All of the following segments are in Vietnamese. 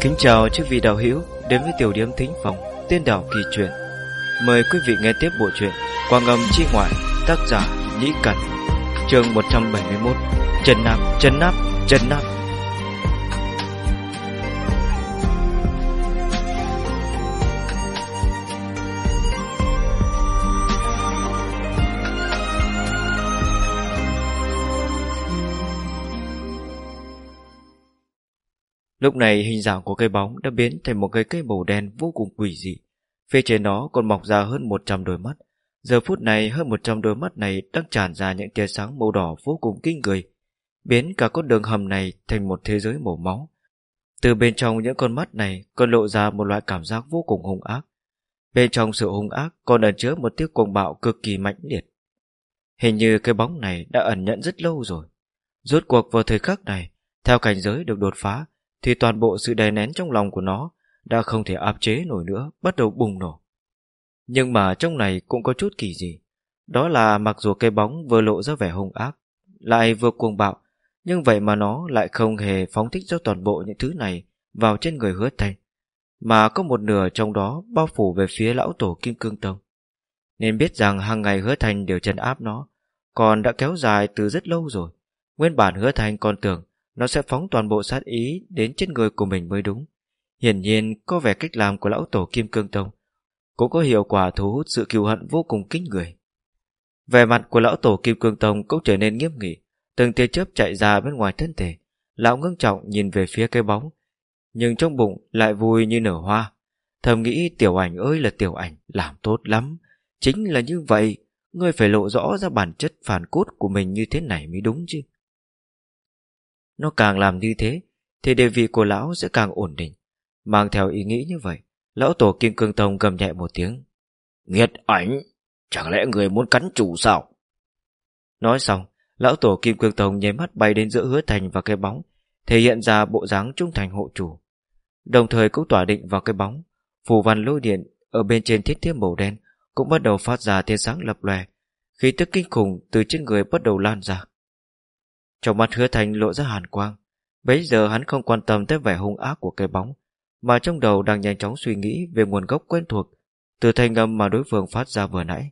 Kính chào chư vị đạo hữu đến với tiểu điểm thính phòng tiên đảo kỳ truyện. Mời quý vị nghe tiếp bộ truyện Quang âm chi ngoại tác giả Nhĩ Cẩn chương 171 Trần Nạp, Trần Nam, Trần Nạp Lúc này hình dạng của cây bóng đã biến thành một cây cây màu đen vô cùng quỷ dị. Phía trên nó còn mọc ra hơn 100 đôi mắt. Giờ phút này hơn 100 đôi mắt này đang tràn ra những tia sáng màu đỏ vô cùng kinh người, biến cả con đường hầm này thành một thế giới màu máu. Từ bên trong những con mắt này còn lộ ra một loại cảm giác vô cùng hung ác. Bên trong sự hung ác còn ẩn chứa một tiếc cuồng bạo cực kỳ mạnh liệt. Hình như cái bóng này đã ẩn nhận rất lâu rồi. Rốt cuộc vào thời khắc này, theo cảnh giới được đột phá, thì toàn bộ sự đè nén trong lòng của nó đã không thể áp chế nổi nữa, bắt đầu bùng nổ. Nhưng mà trong này cũng có chút kỳ gì. Đó là mặc dù cây bóng vừa lộ ra vẻ hung ác, lại vừa cuồng bạo, nhưng vậy mà nó lại không hề phóng thích cho toàn bộ những thứ này vào trên người hứa thành, mà có một nửa trong đó bao phủ về phía lão tổ Kim Cương Tông. Nên biết rằng hàng ngày hứa thành đều chân áp nó, còn đã kéo dài từ rất lâu rồi. Nguyên bản hứa thành còn tưởng nó sẽ phóng toàn bộ sát ý đến trên người của mình mới đúng. Hiển nhiên có vẻ cách làm của lão tổ Kim Cương Tông cũng có hiệu quả thu hút sự kiêu hận vô cùng kinh người. Vẻ mặt của lão tổ Kim Cương Tông cũng trở nên nghiêm nghị, từng tia chớp chạy ra bên ngoài thân thể. Lão ngưng trọng nhìn về phía cái bóng, nhưng trong bụng lại vui như nở hoa. Thầm nghĩ tiểu ảnh ơi là tiểu ảnh, làm tốt lắm. Chính là như vậy, ngươi phải lộ rõ ra bản chất phản cốt của mình như thế này mới đúng chứ. Nó càng làm như thế Thì địa vị của lão sẽ càng ổn định. Mang theo ý nghĩ như vậy Lão tổ Kim Cương Tông gầm nhẹ một tiếng. Nghiệt ảnh Chẳng lẽ người muốn cắn chủ sao? Nói xong Lão tổ Kim Cương Tông nháy mắt bay đến giữa hứa thành và cái bóng Thể hiện ra bộ dáng trung thành hộ chủ. Đồng thời cũng tỏa định vào cái bóng Phù văn lôi điện Ở bên trên thiết thiếp màu đen Cũng bắt đầu phát ra tia sáng lập lòe Khí tức kinh khủng từ trên người bắt đầu lan ra trong mắt hứa thành lộ ra hàn quang. Bấy giờ hắn không quan tâm tới vẻ hung ác của cây bóng, Mà trong đầu đang nhanh chóng suy nghĩ Về nguồn gốc quen thuộc Từ thanh âm mà đối phương phát ra vừa nãy.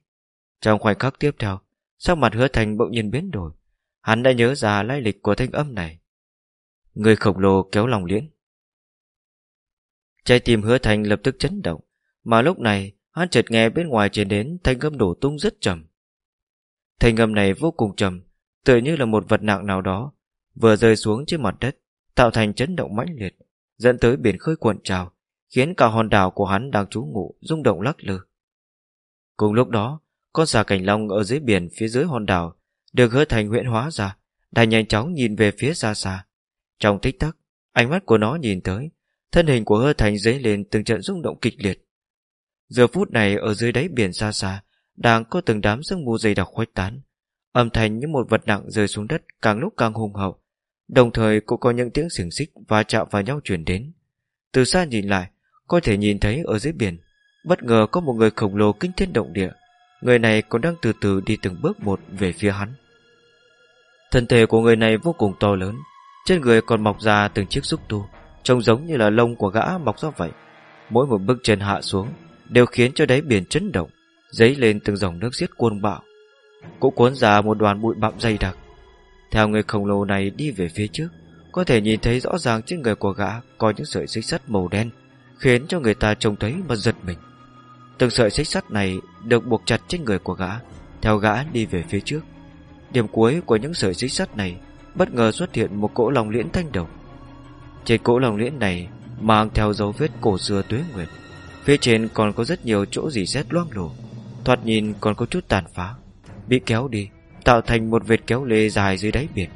Trong khoảnh khắc tiếp theo, Sắc mặt hứa thành bỗng nhiên biến đổi. Hắn đã nhớ ra lai lịch của thanh âm này. Người khổng lồ kéo lòng liễn. Trái tim hứa thành lập tức chấn động, Mà lúc này, Hắn chợt nghe bên ngoài truyền đến thanh âm đổ tung rất trầm Thanh âm này vô cùng trầm tựa như là một vật nặng nào đó, vừa rơi xuống trên mặt đất, tạo thành chấn động mãnh liệt, dẫn tới biển khơi cuộn trào, khiến cả hòn đảo của hắn đang trú ngụ, rung động lắc lư. Cùng lúc đó, con xà cảnh long ở dưới biển phía dưới hòn đảo được hứa thành huyễn hóa ra đang nhanh chóng nhìn về phía xa xa. Trong tích tắc, ánh mắt của nó nhìn tới, thân hình của hứa thành dấy lên từng trận rung động kịch liệt. Giờ phút này ở dưới đáy biển xa xa, đang có từng đám sương mù dày đặc khuếch tán. Âm thanh như một vật nặng rơi xuống đất càng lúc càng hùng hậu, đồng thời cũng có những tiếng xiềng xích và chạm vào nhau chuyển đến. Từ xa nhìn lại, có thể nhìn thấy ở dưới biển, bất ngờ có một người khổng lồ kinh thiên động địa. Người này còn đang từ từ đi từng bước một về phía hắn. Thân thể của người này vô cùng to lớn, trên người còn mọc ra từng chiếc xúc tu, trông giống như là lông của gã mọc ra vậy. Mỗi một bước chân hạ xuống đều khiến cho đáy biển chấn động, dấy lên từng dòng nước xiết cuồng bạo cũng cuốn ra một đoàn bụi bặm dày đặc. Theo người khổng lồ này đi về phía trước, có thể nhìn thấy rõ ràng trên người của gã có những sợi xích sắt màu đen, khiến cho người ta trông thấy mà giật mình. Từng sợi xích sắt này được buộc chặt trên người của gã, theo gã đi về phía trước. Điểm cuối của những sợi xích sắt này bất ngờ xuất hiện một cỗ lòng liễn thanh đồng. Trên cỗ lòng liễn này mang theo dấu vết cổ xưa tuế nguyệt. Phía trên còn có rất nhiều chỗ dì xét loang lổ, thoạt nhìn còn có chút tàn phá bị kéo đi, tạo thành một vệt kéo lê dài dưới đáy biển.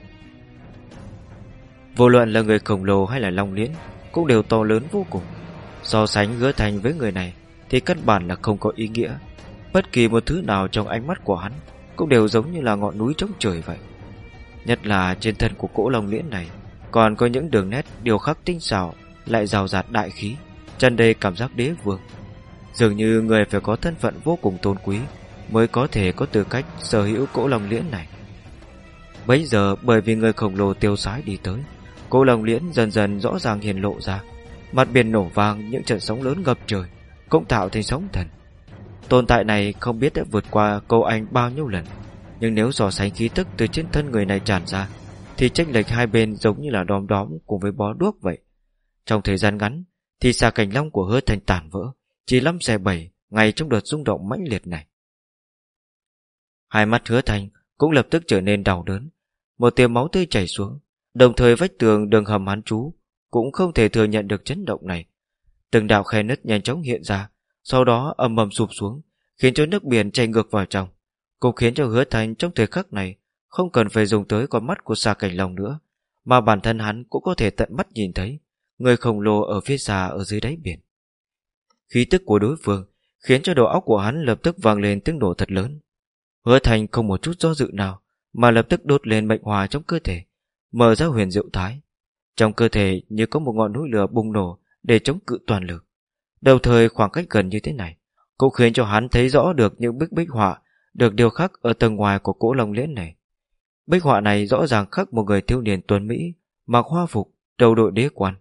Vô luận là người khổng lồ hay là long liễn, cũng đều to lớn vô cùng. So sánh hứa thành với người này thì căn bản là không có ý nghĩa. Bất kỳ một thứ nào trong ánh mắt của hắn cũng đều giống như là ngọn núi trống trời vậy. Nhất là trên thân của cỗ long liễn này còn có những đường nét điều khắc tinh xảo lại rào rạt đại khí, chân đầy cảm giác đế vương. Dường như người phải có thân phận vô cùng tôn quý mới có thể có tư cách sở hữu cỗ lòng liễn này. Bấy giờ bởi vì người khổng lồ tiêu sái đi tới, cỗ lòng liễn dần dần rõ ràng hiền lộ ra. Mặt biển nổ vang những trận sóng lớn ngập trời Cũng tạo thành sóng thần Tồn tại này không biết đã vượt qua câu anh bao nhiêu lần Nhưng nếu so sánh khí tức từ trên thân người này tràn ra Thì tranh lệch hai bên giống như là đom đóm cùng với bó đuốc vậy Trong thời gian ngắn Thì xà cảnh long của hứa thành tàn vỡ Chỉ lăm xe bảy ngay trong đợt rung động mãnh liệt này Hai mắt hứa thành cũng lập tức trở nên đau đớn. Một tia máu tươi chảy xuống, Đồng thời vách tường đường hầm hắn chú Cũng không thể thừa nhận được chấn động này. Từng đạo khe nứt nhanh chóng hiện ra, Sau đó ầm ầm sụp xuống, Khiến cho nước biển chảy ngược vào trong. Cũng khiến cho hứa thành trong thời khắc này Không cần phải dùng tới con mắt của xa cảnh lòng nữa, Mà bản thân hắn cũng có thể tận mắt nhìn thấy Người khổng lồ ở phía xa ở dưới đáy biển. Khí tức của đối phương Khiến cho đầu óc của hắn lập tức vang lên tiếng nổ thật lớn. Hứa thành không một chút do dự nào Mà lập tức đốt lên mệnh hòa trong cơ thể Mở ra huyền diệu thái. Trong cơ thể như có một ngọn núi lửa bùng nổ Để chống cự toàn lực. Đầu thời khoảng cách gần như thế này Cũng khiến cho hắn thấy rõ được những bức bích họa Được điều khắc ở tầng ngoài của cỗ lồng liễn này. Bích họa này rõ ràng khắc một người thiếu niên tuấn Mỹ Mặc hoa phục, đầu đội đế quan.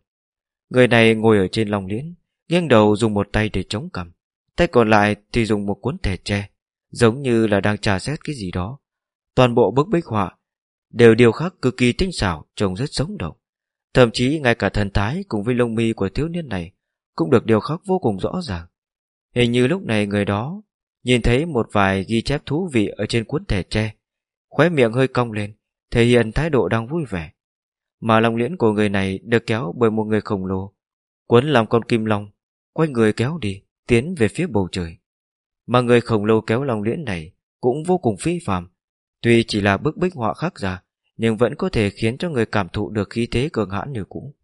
Người này ngồi ở trên lòng liễn Nghiêng đầu dùng một tay để chống cằm Tay còn lại thì dùng một cuốn thẻ tre. Giống như là đang trà xét cái gì đó. Toàn bộ bức bích họa Đều điều khắc cực kỳ tinh xảo, Trông rất sống động. Thậm chí ngay cả thần thái cùng với lông mi của thiếu niên này Cũng được điều khắc vô cùng rõ ràng. Hình như lúc này người đó Nhìn thấy một vài ghi chép thú vị Ở trên cuốn thẻ tre, Khóe miệng hơi cong lên, Thể hiện thái độ đang vui vẻ. Mà lòng liễn của người này được kéo bởi một người khổng lồ Quấn làm con kim long, Quay người kéo đi, Tiến về phía bầu trời. Mà người khổng lồ kéo lòng liễn này Cũng vô cùng phi phàm Tuy chỉ là bức bích họa khác ra, Nhưng vẫn có thể khiến cho người cảm thụ được khí thế cường hãn như cũ.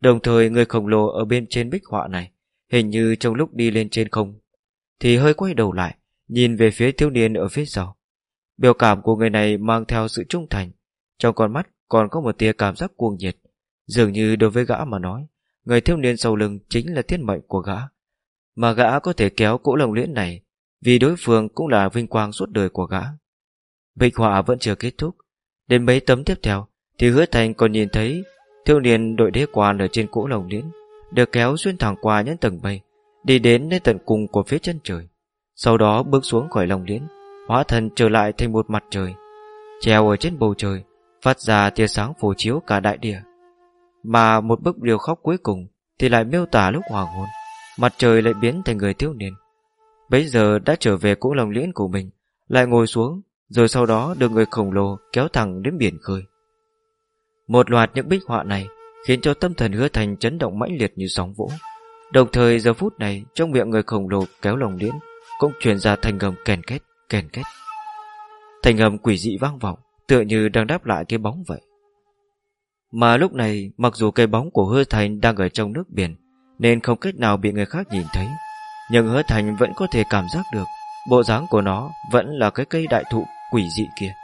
Đồng thời, người khổng lồ ở bên trên bích họa này, Hình như trong lúc đi lên trên không, Thì hơi quay đầu lại, Nhìn về phía thiếu niên ở phía sau. Biểu cảm của người này mang theo sự trung thành, Trong con mắt còn có một tia cảm giác cuồng nhiệt. Dường như đối với gã mà nói, Người thiếu niên sau lưng chính là thiên mệnh của gã. Mà gã có thể kéo cỗ lồng liễn này, Vì đối phương cũng là vinh quang suốt đời của gã. Bịch họa vẫn chưa kết thúc. Đến mấy tấm tiếp theo, Thì hứa thành còn nhìn thấy Thiếu niên đội đế quan ở trên cỗ lồng liễn, Được kéo xuyên thẳng qua những tầng mây, Đi đến nơi tận cùng của phía chân trời. Sau đó bước xuống khỏi lồng liễn, Hóa thần trở lại thành một mặt trời, Treo ở trên bầu trời, Phát ra tia sáng phổ chiếu cả đại địa. Mà một bức điều khóc cuối cùng Thì lại miêu tả lúc hoàng hôn. Mặt trời lại biến thành người thiếu niên. Bây giờ đã trở về cỗ lòng liễn của mình, Lại ngồi xuống, Rồi sau đó được người khổng lồ kéo thẳng đến biển khơi. Một loạt những bích họa này Khiến cho tâm thần hứa thành chấn động mãnh liệt như sóng vỗ. Đồng thời giờ phút này, Trong miệng người khổng lồ kéo lòng liễn Cũng truyền ra thành ngầm kèn kết kèn kết Thành ngầm quỷ dị vang vọng, Tựa như đang đáp lại cái bóng vậy. Mà lúc này, Mặc dù cái bóng của hứa thành đang ở trong nước biển nên không cách nào bị người khác nhìn thấy. Nhưng hứa thành vẫn có thể cảm giác được Bộ dáng của nó Vẫn là cái cây đại thụ quỷ dị kia.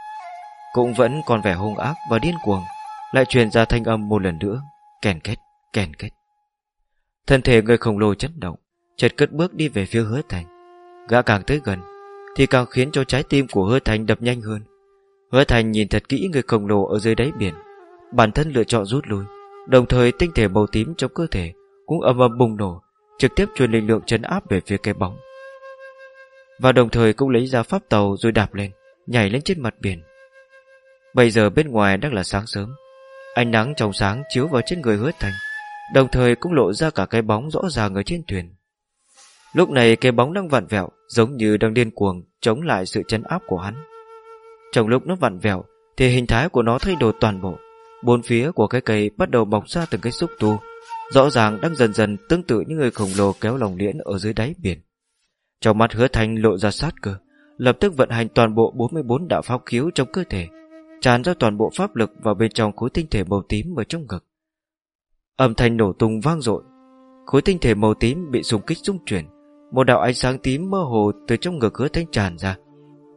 Cũng vẫn còn vẻ hung ác và điên cuồng Lại truyền ra thanh âm một lần nữa Kèn kết, kèn kết. Thân thể người khổng lồ chấn động Chợt cất bước đi về phía hứa thành. Gã càng tới gần Thì càng khiến cho trái tim của hứa thành đập nhanh hơn. Hứa thành nhìn thật kỹ người khổng lồ ở dưới đáy biển Bản thân lựa chọn rút lui Đồng thời tinh thể màu tím trong cơ thể cũng âm âm bùng nổ, Trực tiếp truyền lực lượng chấn áp về phía cái bóng. Và đồng thời cũng lấy ra pháp tàu Rồi đạp lên, Nhảy lên trên mặt biển. Bây giờ bên ngoài đang là sáng sớm, Ánh nắng trong sáng chiếu vào trên người hứa thành, Đồng thời cũng lộ ra cả cái bóng rõ ràng ở trên thuyền. Lúc này cái bóng đang vặn vẹo, Giống như đang điên cuồng Chống lại sự chấn áp của hắn. Trong lúc nó vặn vẹo, Thì hình thái của nó thay đổi toàn bộ. Bốn phía của cái cây bắt đầu bọc ra từng cái xúc tu. Rõ ràng đang dần dần tương tự như người khổng lồ kéo lồng liễn ở dưới đáy biển. Trong mắt hứa thanh lộ ra sát cơ, Lập tức vận hành toàn bộ 44 đạo pháp khiếu trong cơ thể, Tràn ra toàn bộ pháp lực vào bên trong khối tinh thể màu tím ở trong ngực. Âm thanh nổ tung vang dội, Khối tinh thể màu tím bị xung kích rung chuyển, Một đạo ánh sáng tím mơ hồ từ trong ngực hứa thanh tràn ra,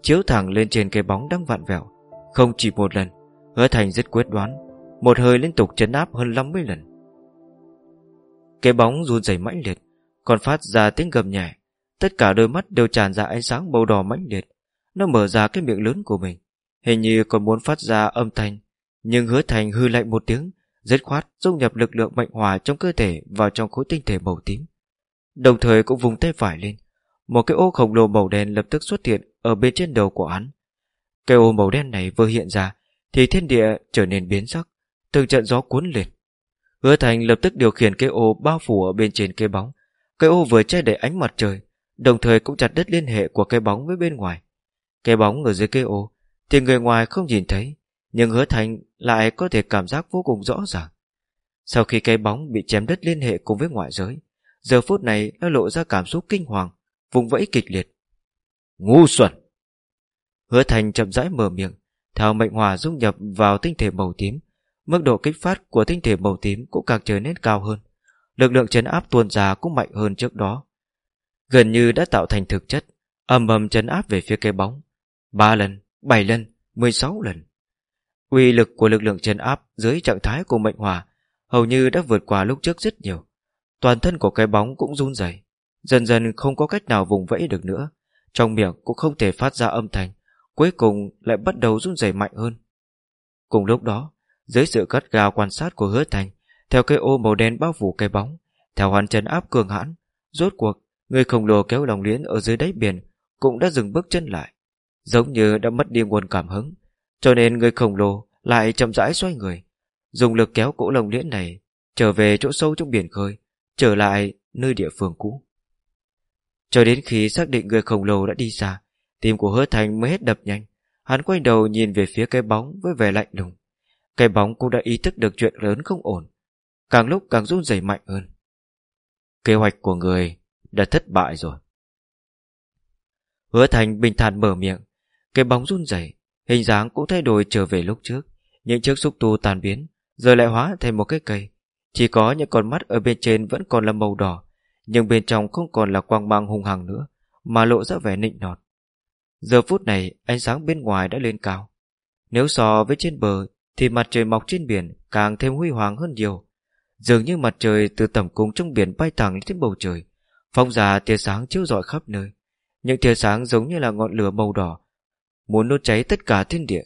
Chiếu thẳng lên trên cái bóng đang vặn vẹo. Không chỉ một lần, Hứa thành rất quyết đoán, Một hơi liên tục chấn áp hơn 50 lần. Cái bóng run rẩy mãnh liệt Còn phát ra tiếng gầm nhẹ Tất cả đôi mắt đều tràn ra ánh sáng màu đỏ mãnh liệt Nó mở ra cái miệng lớn của mình Hình như còn muốn phát ra âm thanh Nhưng hứa thành hư lạnh một tiếng dứt khoát dung nhập lực lượng mệnh hòa trong cơ thể vào trong khối tinh thể màu tím. Đồng thời cũng vùng tay phải lên. Một cái ô khổng lồ màu đen lập tức xuất hiện ở bên trên đầu của hắn. Cái ô màu đen này vừa hiện ra thì thiên địa trở nên biến sắc, từng trận gió cuốn lên. Hứa Thành lập tức điều khiển cái ô bao phủ ở bên trên cây bóng. Cái ô vừa che đậy ánh mặt trời, đồng thời cũng chặt đứt liên hệ của cây bóng với bên ngoài. Cây bóng ở dưới cây ô thì người ngoài không nhìn thấy, nhưng hứa thành lại có thể cảm giác vô cùng rõ ràng. Sau khi cây bóng bị chém đứt liên hệ cùng với ngoại giới, giờ phút này nó lộ ra cảm xúc kinh hoàng, vùng vẫy kịch liệt. Ngu xuẩn! Hứa thành chậm rãi mở miệng, theo mệnh hòa dung nhập vào tinh thể màu tím, mức độ kích phát của tinh thể màu tím cũng càng trở nên cao hơn. Lực lượng chấn áp tuôn ra cũng mạnh hơn trước đó. Gần như đã tạo thành thực chất, ầm ầm chấn áp về phía cây bóng. Ba lần, bảy lần, mười sáu lần. Uy lực của lực lượng chấn áp dưới trạng thái của mệnh hòa hầu như đã vượt qua lúc trước rất nhiều. Toàn thân của cái bóng cũng run rẩy, dần dần không có cách nào vùng vẫy được nữa, trong miệng cũng không thể phát ra âm thanh, cuối cùng lại bắt đầu run rẩy mạnh hơn. Cùng lúc đó, dưới sự gắt gao quan sát của hứa thành, theo cây ô màu đen bao phủ cây bóng, theo hoàn chân áp cường hãn, rốt cuộc, người khổng lồ kéo lòng liễn ở dưới đáy biển cũng đã dừng bước chân lại, giống như đã mất đi nguồn cảm hứng, cho nên người khổng lồ lại chậm rãi xoay người, dùng lực kéo cỗ lồng liễn này trở về chỗ sâu trong biển khơi, trở lại nơi địa phương cũ. Cho đến khi xác định người khổng lồ đã đi xa, tim của hứa thành mới hết đập nhanh. Hắn quay đầu nhìn về phía cái bóng với vẻ lạnh lùng. Cái bóng cũng đã ý thức được chuyện lớn không ổn, càng lúc càng run rẩy mạnh hơn. Kế hoạch của người đã thất bại rồi. Hứa thành bình thản mở miệng, cái bóng run rẩy, hình dáng cũng thay đổi trở về lúc trước. Những chiếc xúc tu tàn biến, giờ lại hóa thành một cái cây. Chỉ có những con mắt ở bên trên vẫn còn là màu đỏ, nhưng bên trong không còn là quang mang hung hăng nữa, mà lộ ra vẻ nịnh nọt. Giờ phút này, ánh sáng bên ngoài đã lên cao. Nếu so với trên bờ, thì mặt trời mọc trên biển càng thêm huy hoàng hơn nhiều. Dường như mặt trời từ tầm cung trong biển bay thẳng lên bầu trời, phong ra tia sáng chiếu rọi khắp nơi. Những tia sáng giống như là ngọn lửa màu đỏ, muốn đốt cháy tất cả thiên địa.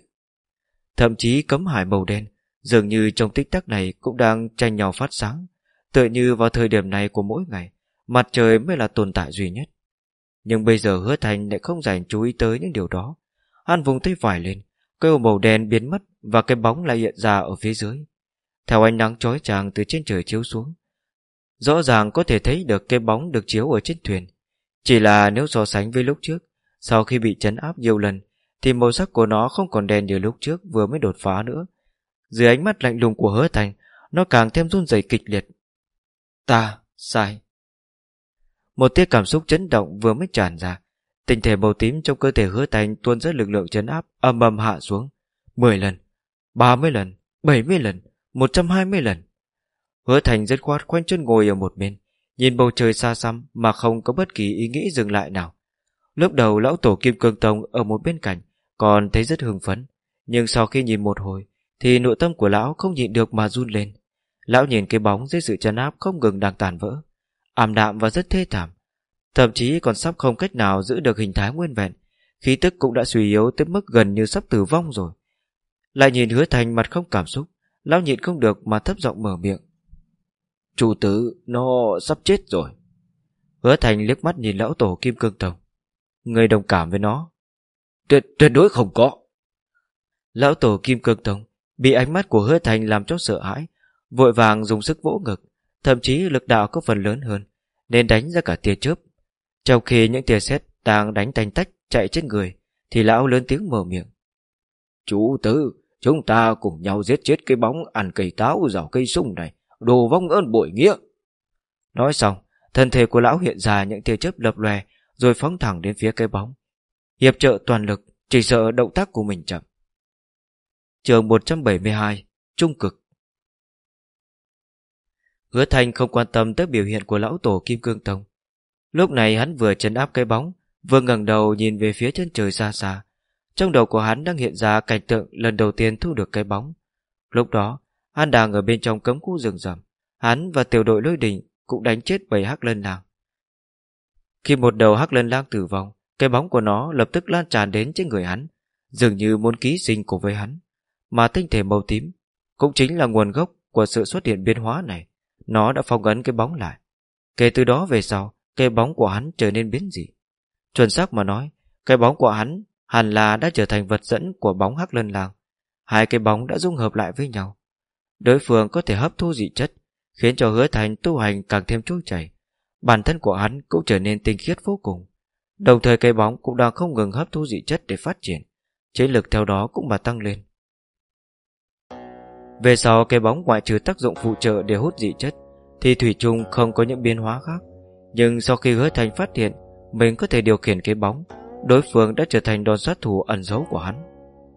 Thậm chí cấm hải màu đen, dường như trong tích tắc này cũng đang tranh nhau phát sáng, tựa như vào thời điểm này của mỗi ngày, mặt trời mới là tồn tại duy nhất. Nhưng bây giờ hứa thành lại không dành chú ý tới những điều đó. Hắn vùng tay phải lên, cây ô màu đen biến mất và cái bóng lại hiện ra ở phía dưới. Theo ánh nắng chói chang từ trên trời chiếu xuống, rõ ràng có thể thấy được cái bóng được chiếu ở trên thuyền. Chỉ là nếu so sánh với lúc trước, sau khi bị chấn áp nhiều lần, thì màu sắc của nó không còn đen như lúc trước vừa mới đột phá nữa. Dưới ánh mắt lạnh lùng của hứa thành, nó càng thêm run rẩy kịch liệt. Ta, sai. Một tia cảm xúc chấn động vừa mới tràn ra. Tinh thể màu tím trong cơ thể hứa thành tuôn rất lực lượng chấn áp âm âm hạ xuống. 10 lần, 30 lần, 70 lần, 120 lần. Hứa thành rất khoát khoanh chân ngồi ở một bên, nhìn bầu trời xa xăm mà không có bất kỳ ý nghĩ dừng lại nào. Lúc đầu lão tổ Kim Cương Tông ở một bên cạnh còn thấy rất hưng phấn, nhưng sau khi nhìn một hồi thì nội tâm của lão không nhịn được mà run lên. Lão nhìn cái bóng dưới sự chấn áp không ngừng đang tàn vỡ, ảm đạm và rất thê thảm. Thậm chí còn sắp không cách nào giữ được hình thái nguyên vẹn, khí tức cũng đã suy yếu tới mức gần như sắp tử vong rồi. Lại nhìn hứa thành mặt không cảm xúc, lão nhịn không được mà thấp giọng mở miệng. Chủ tử, nó sắp chết rồi. Hứa thành liếc mắt nhìn lão tổ Kim Cương Tông. Người đồng cảm với nó. Tuyệt, tuyệt đối không có. Lão tổ Kim Cương Tông bị ánh mắt của hứa thành làm cho sợ hãi, vội vàng dùng sức vỗ ngực, thậm chí lực đạo có phần lớn hơn, nên đánh ra cả tia chớp. Trong khi những tia sét đang đánh tanh tách chạy trên người, thì lão lớn tiếng mở miệng. Chủ tử, chúng ta cùng nhau giết chết cái bóng ăn cây táo rào cây sung này, đồ vong ơn bội nghĩa. Nói xong, thân thể của lão hiện ra những tia chớp lập lòe, rồi phóng thẳng đến phía cây bóng. Hiệp trợ toàn lực, chỉ sợ động tác của mình chậm. Trường 172, Trung cực Hứa Thành không quan tâm tới biểu hiện của lão tổ Kim Cương Tông. Lúc này hắn vừa chấn áp cái bóng, vừa ngẩng đầu nhìn về phía chân trời xa xa. Trong đầu của hắn đang hiện ra cảnh tượng lần đầu tiên thu được cái bóng. Lúc đó, hắn đang ở bên trong cấm khu rừng rầm. Hắn và tiểu đội lôi đình cũng đánh chết bảy hắc lân lang. Khi một đầu hắc lân lang tử vong, cái bóng của nó lập tức lan tràn đến trên người hắn, dường như muốn ký sinh cùng với hắn. Mà tinh thể màu tím cũng chính là nguồn gốc của sự xuất hiện biến hóa này, nó đã phong ấn cái bóng lại. Kể từ đó về sau, cái bóng của hắn trở nên biến dị. Chuẩn xác mà nói, cái bóng của hắn hẳn là đã trở thành vật dẫn của bóng hắc lân lang. Hai cái bóng đã dung hợp lại với nhau. Đối phương có thể hấp thu dị chất, khiến cho hứa thành tu hành càng thêm trôi chảy. Bản thân của hắn cũng trở nên tinh khiết vô cùng. Đồng thời cây bóng cũng đang không ngừng hấp thu dị chất để phát triển. Chiến lực theo đó cũng mà tăng lên. Về sau cây bóng ngoại trừ tác dụng phụ trợ để hút dị chất thì thủy chung không có những biến hóa khác. Nhưng sau khi hứa thành phát hiện mình có thể điều khiển cái bóng, đối phương đã trở thành đòn sát thủ ẩn giấu của hắn.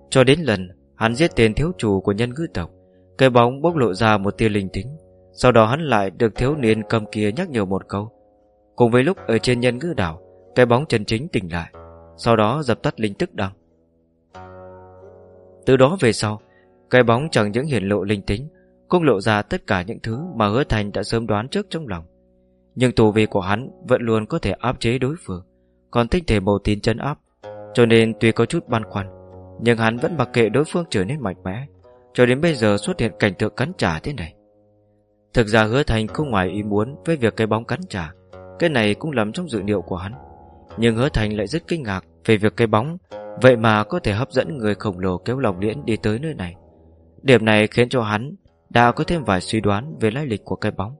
Cho đến lần hắn giết tên thiếu chủ của nhân ngữ tộc, cái bóng bốc lộ ra một tia linh tính. Sau đó hắn lại được thiếu niên cầm kia nhắc nhở một câu. Cùng với lúc ở trên nhân ngữ đảo, cái bóng chân chính tỉnh lại, sau đó dập tắt linh tức đăng. Từ đó về sau, cái bóng chẳng những hiển lộ linh tính, cũng lộ ra tất cả những thứ mà hứa thành đã sớm đoán trước trong lòng. Nhưng tù vi của hắn vẫn luôn có thể áp chế đối phương, còn tinh thể màu tín chân áp, cho nên tuy có chút băn khoăn, nhưng hắn vẫn mặc kệ đối phương trở nên mạnh mẽ, cho đến bây giờ xuất hiện cảnh tượng cắn trả thế này. Thực ra hứa thành không ngoài ý muốn với việc cái bóng cắn trả, cái này cũng nằm trong dự liệu của hắn. Nhưng hứa thành lại rất kinh ngạc về việc cái bóng vậy mà có thể hấp dẫn người khổng lồ kéo lòng liễn đi tới nơi này. Điểm này khiến cho hắn đã có thêm vài suy đoán về lai lịch của cái bóng.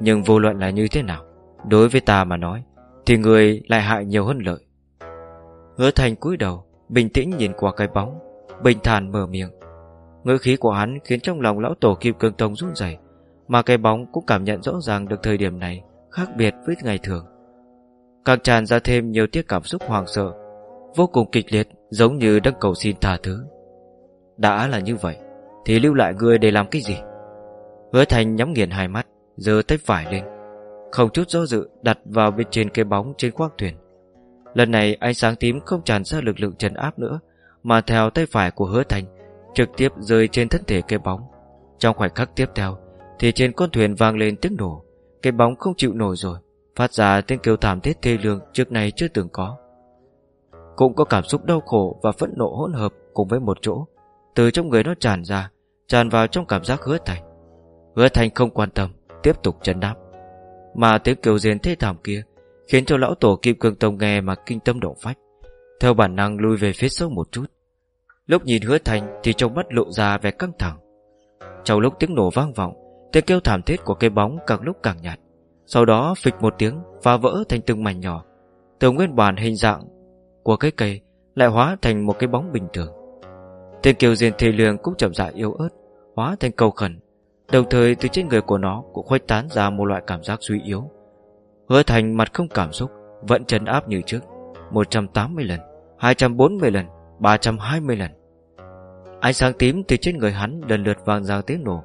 Nhưng vô luận là như thế nào, đối với ta mà nói, thì người lại hại nhiều hơn lợi. Hứa thành cúi đầu, bình tĩnh nhìn qua cái bóng, bình thản mở miệng. Ngữ khí của hắn khiến trong lòng lão tổ kim cương tông run rẩy, mà cái bóng cũng cảm nhận rõ ràng được thời điểm này khác biệt với ngày thường. Càng tràn ra thêm nhiều tiếc cảm xúc hoàng sợ, vô cùng kịch liệt giống như đang cầu xin tha thứ. Đã là như vậy, thì lưu lại ngươi để làm cái gì Hứa thành nhắm nghiền hai mắt giơ tay phải lên. Không chút do dự, đặt vào bên trên cái bóng trên khoang thuyền. Lần này, ánh sáng tím không tràn ra lực lượng trấn áp nữa, Mà theo tay phải của hứa thành, Trực tiếp rơi trên thân thể cái bóng. Trong khoảnh khắc tiếp theo, Thì trên con thuyền vang lên tiếng nổ. Cái bóng không chịu nổi rồi, Phát ra tiếng kêu thảm thiết thê lương trước nay chưa từng có. Cũng có cảm xúc đau khổ và phẫn nộ hỗn hợp cùng với một chỗ. Từ trong người nó tràn ra, tràn vào trong cảm giác hứa thành. Hứa thành không quan tâm tiếp tục chấn đáp. Mà tiếng kêu rên thế thảm kia khiến cho lão tổ kim cương tông nghe mà kinh tâm động phách. Theo bản năng lui về phía sau một chút. Lúc nhìn hứa thành thì trong mắt lộ ra vẻ căng thẳng. Trong lúc tiếng nổ vang vọng, tiếng kêu thảm thiết của cây bóng càng lúc càng nhạt. Sau đó phịch một tiếng, phá vỡ thành từng mảnh nhỏ. Từ nguyên bản hình dạng của cái cây lại hóa thành một cái bóng bình thường. Tiếng kêu riêng thê lương cũng chậm rãi yếu ớt, Hóa thành cầu khẩn. Đồng thời, từ trên người của nó Cũng khuếch tán ra một loại cảm giác suy yếu. Hứa thành mặt không cảm xúc, Vẫn trấn áp như trước. 180 lần 240 lần 320 lần. Ánh sáng tím từ trên người hắn Lần lượt vang ra tiếng nổ,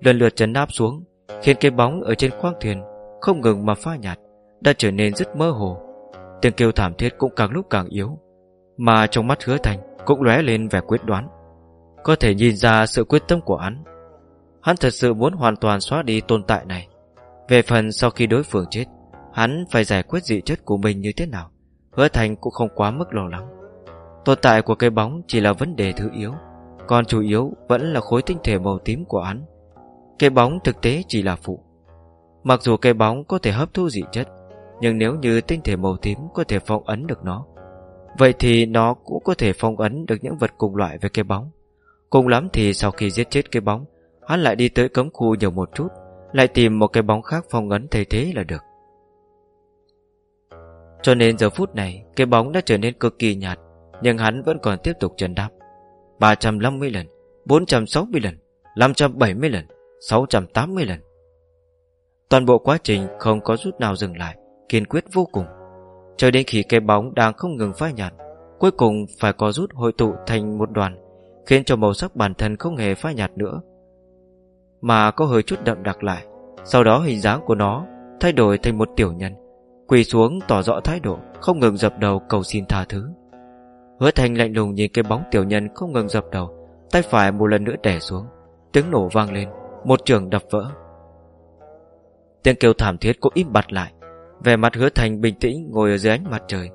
Lần lượt trấn áp xuống, Khiến cái bóng ở trên khoang thuyền Không ngừng mà pha nhạt, Đã trở nên rất mơ hồ. Tiếng kêu thảm thiết cũng càng lúc càng yếu, Mà trong mắt hứa thành cũng lóe lên vẻ quyết đoán. Có thể nhìn ra sự quyết tâm của hắn Hắn thật sự muốn hoàn toàn xóa đi tồn tại này. Về phần sau khi đối phương chết, Hắn phải giải quyết dị chất của mình như thế nào, Hứa Thành cũng không quá mức lo lắng. Tồn tại của cây bóng chỉ là vấn đề thứ yếu, Còn chủ yếu vẫn là khối tinh thể màu tím của hắn. Cây bóng thực tế chỉ là phụ. Mặc dù cây bóng có thể hấp thu dị chất, Nhưng nếu như tinh thể màu tím có thể phong ấn được nó, Vậy thì nó cũng có thể phong ấn được những vật cùng loại với cây bóng. Cùng lắm thì sau khi giết chết cây bóng Hắn lại đi tới cấm khu nhiều một chút, Lại tìm một cái bóng khác phong ấn thay thế là được. Cho nên giờ phút này, Cái bóng đã trở nên cực kỳ nhạt, Nhưng hắn vẫn còn tiếp tục trần đáp 350 lần 460 lần 570 lần 680 lần. Toàn bộ quá trình không có rút nào dừng lại, Kiên quyết vô cùng. Cho đến khi cái bóng đang không ngừng phai nhạt, Cuối cùng phải có rút hội tụ thành một đoàn, khiến cho màu sắc bản thân không hề phai nhạt nữa mà có hơi chút đậm đặc lại. Sau đó hình dáng của nó thay đổi thành một tiểu nhân, quỳ xuống tỏ rõ thái độ, không ngừng dập đầu cầu xin tha thứ. Hứa thành lạnh lùng nhìn cái bóng tiểu nhân không ngừng dập đầu, tay phải một lần nữa đè xuống, tiếng nổ vang lên, một trường đập vỡ. Tiếng kêu thảm thiết cũng im bặt lại, vẻ mặt hứa thành bình tĩnh ngồi ở dưới ánh mặt trời.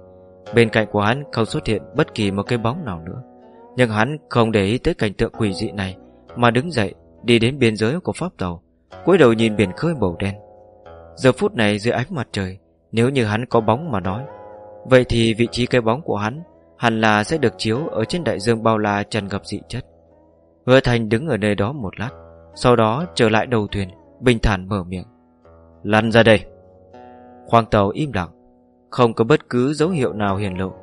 Bên cạnh của hắn không xuất hiện bất kỳ một cái bóng nào nữa, nhưng hắn không để ý tới cảnh tượng quỷ dị này, Mà đứng dậy đi đến biên giới của pháp tàu, cúi đầu nhìn biển khơi màu đen. Giờ phút này dưới ánh mặt trời, nếu như hắn có bóng mà nói, vậy thì vị trí cái bóng của hắn hẳn là sẽ được chiếu ở trên đại dương bao la tràn ngập dị chất. Hứa thành đứng ở nơi đó một lát, sau đó trở lại đầu thuyền, bình thản mở miệng. Lăn ra đây. Khoang tàu im lặng, không có bất cứ dấu hiệu nào hiển lộ.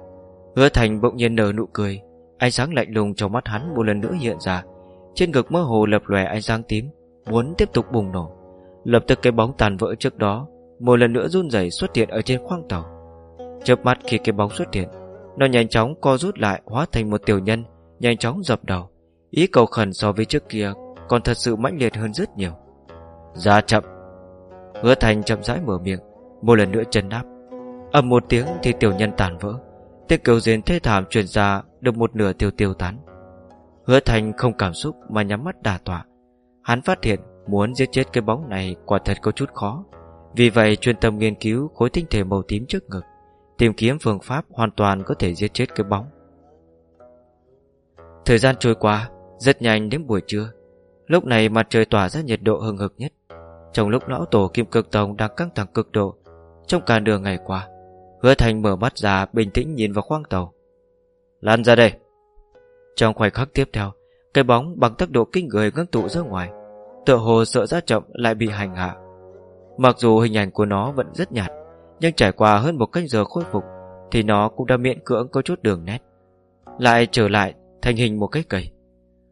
Hứa thành bỗng nhiên nở nụ cười, ánh sáng lạnh lùng trong mắt hắn một lần nữa hiện ra trên ngực mơ hồ lập lòe ánh sáng tím, muốn tiếp tục bùng nổ. Lập tức cái bóng tàn vỡ trước đó, một lần nữa run rẩy xuất hiện ở trên khoang tàu. Chớp mắt khi cái bóng xuất hiện, nó nhanh chóng co rút lại, hóa thành một tiểu nhân, nhanh chóng dập đầu. Ý cầu khẩn so với trước kia còn thật sự mãnh liệt hơn rất nhiều. Ra chậm. Hứa thành chậm rãi mở miệng, một lần nữa chân đáp. Ầm một tiếng thì tiểu nhân tàn vỡ. Tiếng kêu rên thê thảm truyền ra được một nửa tiêu tiêu tán hứa thành không cảm xúc mà nhắm mắt đà tọa. Hắn phát hiện muốn giết chết cái bóng này quả thật có chút khó. Vì vậy chuyên tâm nghiên cứu khối tinh thể màu tím trước ngực, tìm kiếm phương pháp hoàn toàn có thể giết chết cái bóng. Thời gian trôi qua, rất nhanh đến buổi trưa. Lúc này mặt trời tỏa ra nhiệt độ hừng hực nhất. Trong lúc lão tổ kim cực tông đang căng thẳng cực độ, trong cả đường ngày qua, hứa thành mở mắt ra bình tĩnh nhìn vào khoang tàu. Lan ra đây trong khoảnh khắc tiếp theo, cái bóng bằng tốc độ kinh người ngưng tụ ra ngoài, tựa hồ sợ ra chậm lại bị hành hạ. Mặc dù hình ảnh của nó vẫn rất nhạt, nhưng trải qua hơn một canh giờ khôi phục, thì nó cũng đã miễn cưỡng có chút đường nét. Lại trở lại thành hình một cái cây.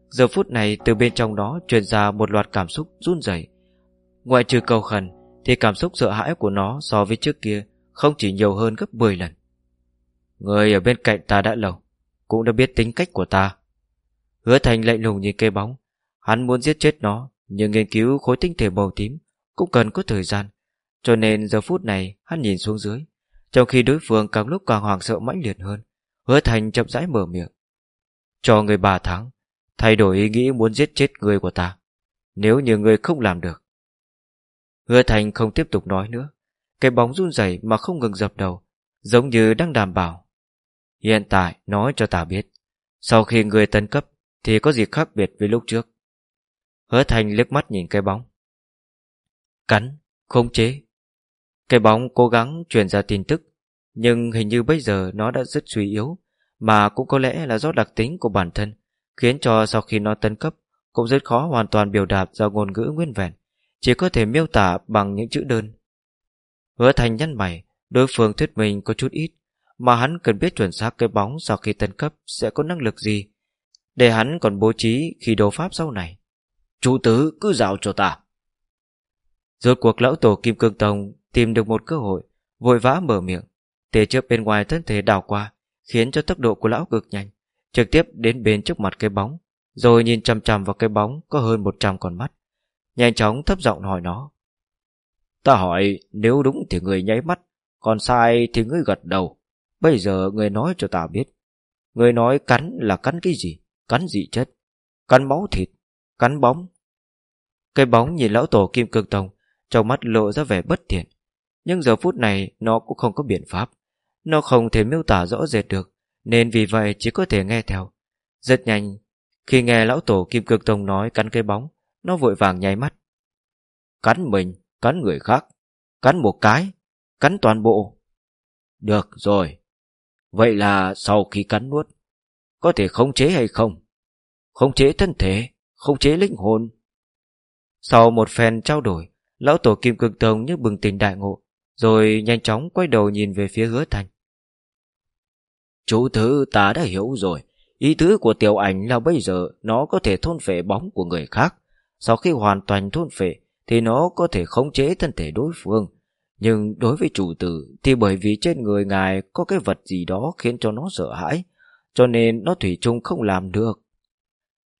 Giờ phút này từ bên trong nó truyền ra một loạt cảm xúc run rẩy. Ngoại trừ cầu khẩn, thì cảm xúc sợ hãi của nó so với trước kia không chỉ nhiều hơn gấp 10 lần. Người ở bên cạnh ta đã lâu, cũng đã biết tính cách của ta hứa thành lạnh lùng nhìn cây bóng. Hắn muốn giết chết nó, nhưng nghiên cứu khối tinh thể màu tím cũng cần có thời gian, cho nên giờ phút này hắn nhìn xuống dưới, trong khi đối phương càng lúc càng hoảng sợ mãnh liệt hơn, hứa thành chậm rãi mở miệng. Cho người ba tháng, thay đổi ý nghĩ muốn giết chết người của ta, nếu như người không làm được. Hứa thành không tiếp tục nói nữa, cái bóng run rẩy mà không ngừng dập đầu, giống như đang đảm bảo. Hiện tại nói cho ta biết, sau khi người tân cấp thì có gì khác biệt với lúc trước? Hứa thành liếc mắt nhìn cái bóng. Cắn, khống chế. Cái bóng cố gắng truyền ra tin tức, nhưng hình như bây giờ nó đã rất suy yếu, mà cũng có lẽ là do đặc tính của bản thân, khiến cho sau khi nó tấn cấp, cũng rất khó hoàn toàn biểu đạt ra ngôn ngữ nguyên vẹn, chỉ có thể miêu tả bằng những chữ đơn. Hứa thành nhăn mày, đối phương thuyết mình có chút ít, mà hắn cần biết chuẩn xác cái bóng sau khi tấn cấp sẽ có năng lực gì để hắn còn bố trí khi đấu pháp sau này. Chủ tứ, cứ dạo cho ta. Rốt cuộc lão tổ kim cương tông tìm được một cơ hội, vội vã mở miệng. Tia chớp bên ngoài thân thể đào qua, khiến cho tốc độ của lão cực nhanh. Trực tiếp đến bên trước mặt cái bóng, rồi nhìn chằm chằm vào cái bóng có hơn một trăm con mắt. Nhanh chóng thấp giọng hỏi nó. Ta hỏi, nếu đúng thì người nháy mắt, còn sai thì người gật đầu. Bây giờ người nói cho ta biết. Người nói cắn là cắn cái gì? Cắn dị chất, cắn máu thịt, cắn bóng. Cái bóng nhìn lão tổ kim cương tông trong mắt lộ ra vẻ bất thiện, nhưng giờ phút này nó cũng không có biện pháp. Nó không thể miêu tả rõ rệt được, nên vì vậy chỉ có thể nghe theo. Rất nhanh, khi nghe lão tổ kim cương tông nói cắn cây bóng, nó vội vàng nháy mắt. Cắn mình, cắn người khác, cắn một cái, cắn toàn bộ. Được rồi. Vậy là sau khi cắn nuốt có thể khống chế hay không? Khống chế thân thể, khống chế linh hồn. Sau một phen trao đổi, lão tổ kim cương tông như bừng tỉnh đại ngộ, rồi nhanh chóng quay đầu nhìn về phía hứa thành. Chú thứ ta đã hiểu rồi, ý tứ của tiểu ảnh là bây giờ nó có thể thôn phệ bóng của người khác. Sau khi hoàn toàn thôn phệ, thì nó có thể khống chế thân thể đối phương. Nhưng đối với chủ tử, thì bởi vì trên người ngài có cái vật gì đó khiến cho nó sợ hãi cho nên nó thủy chung không làm được.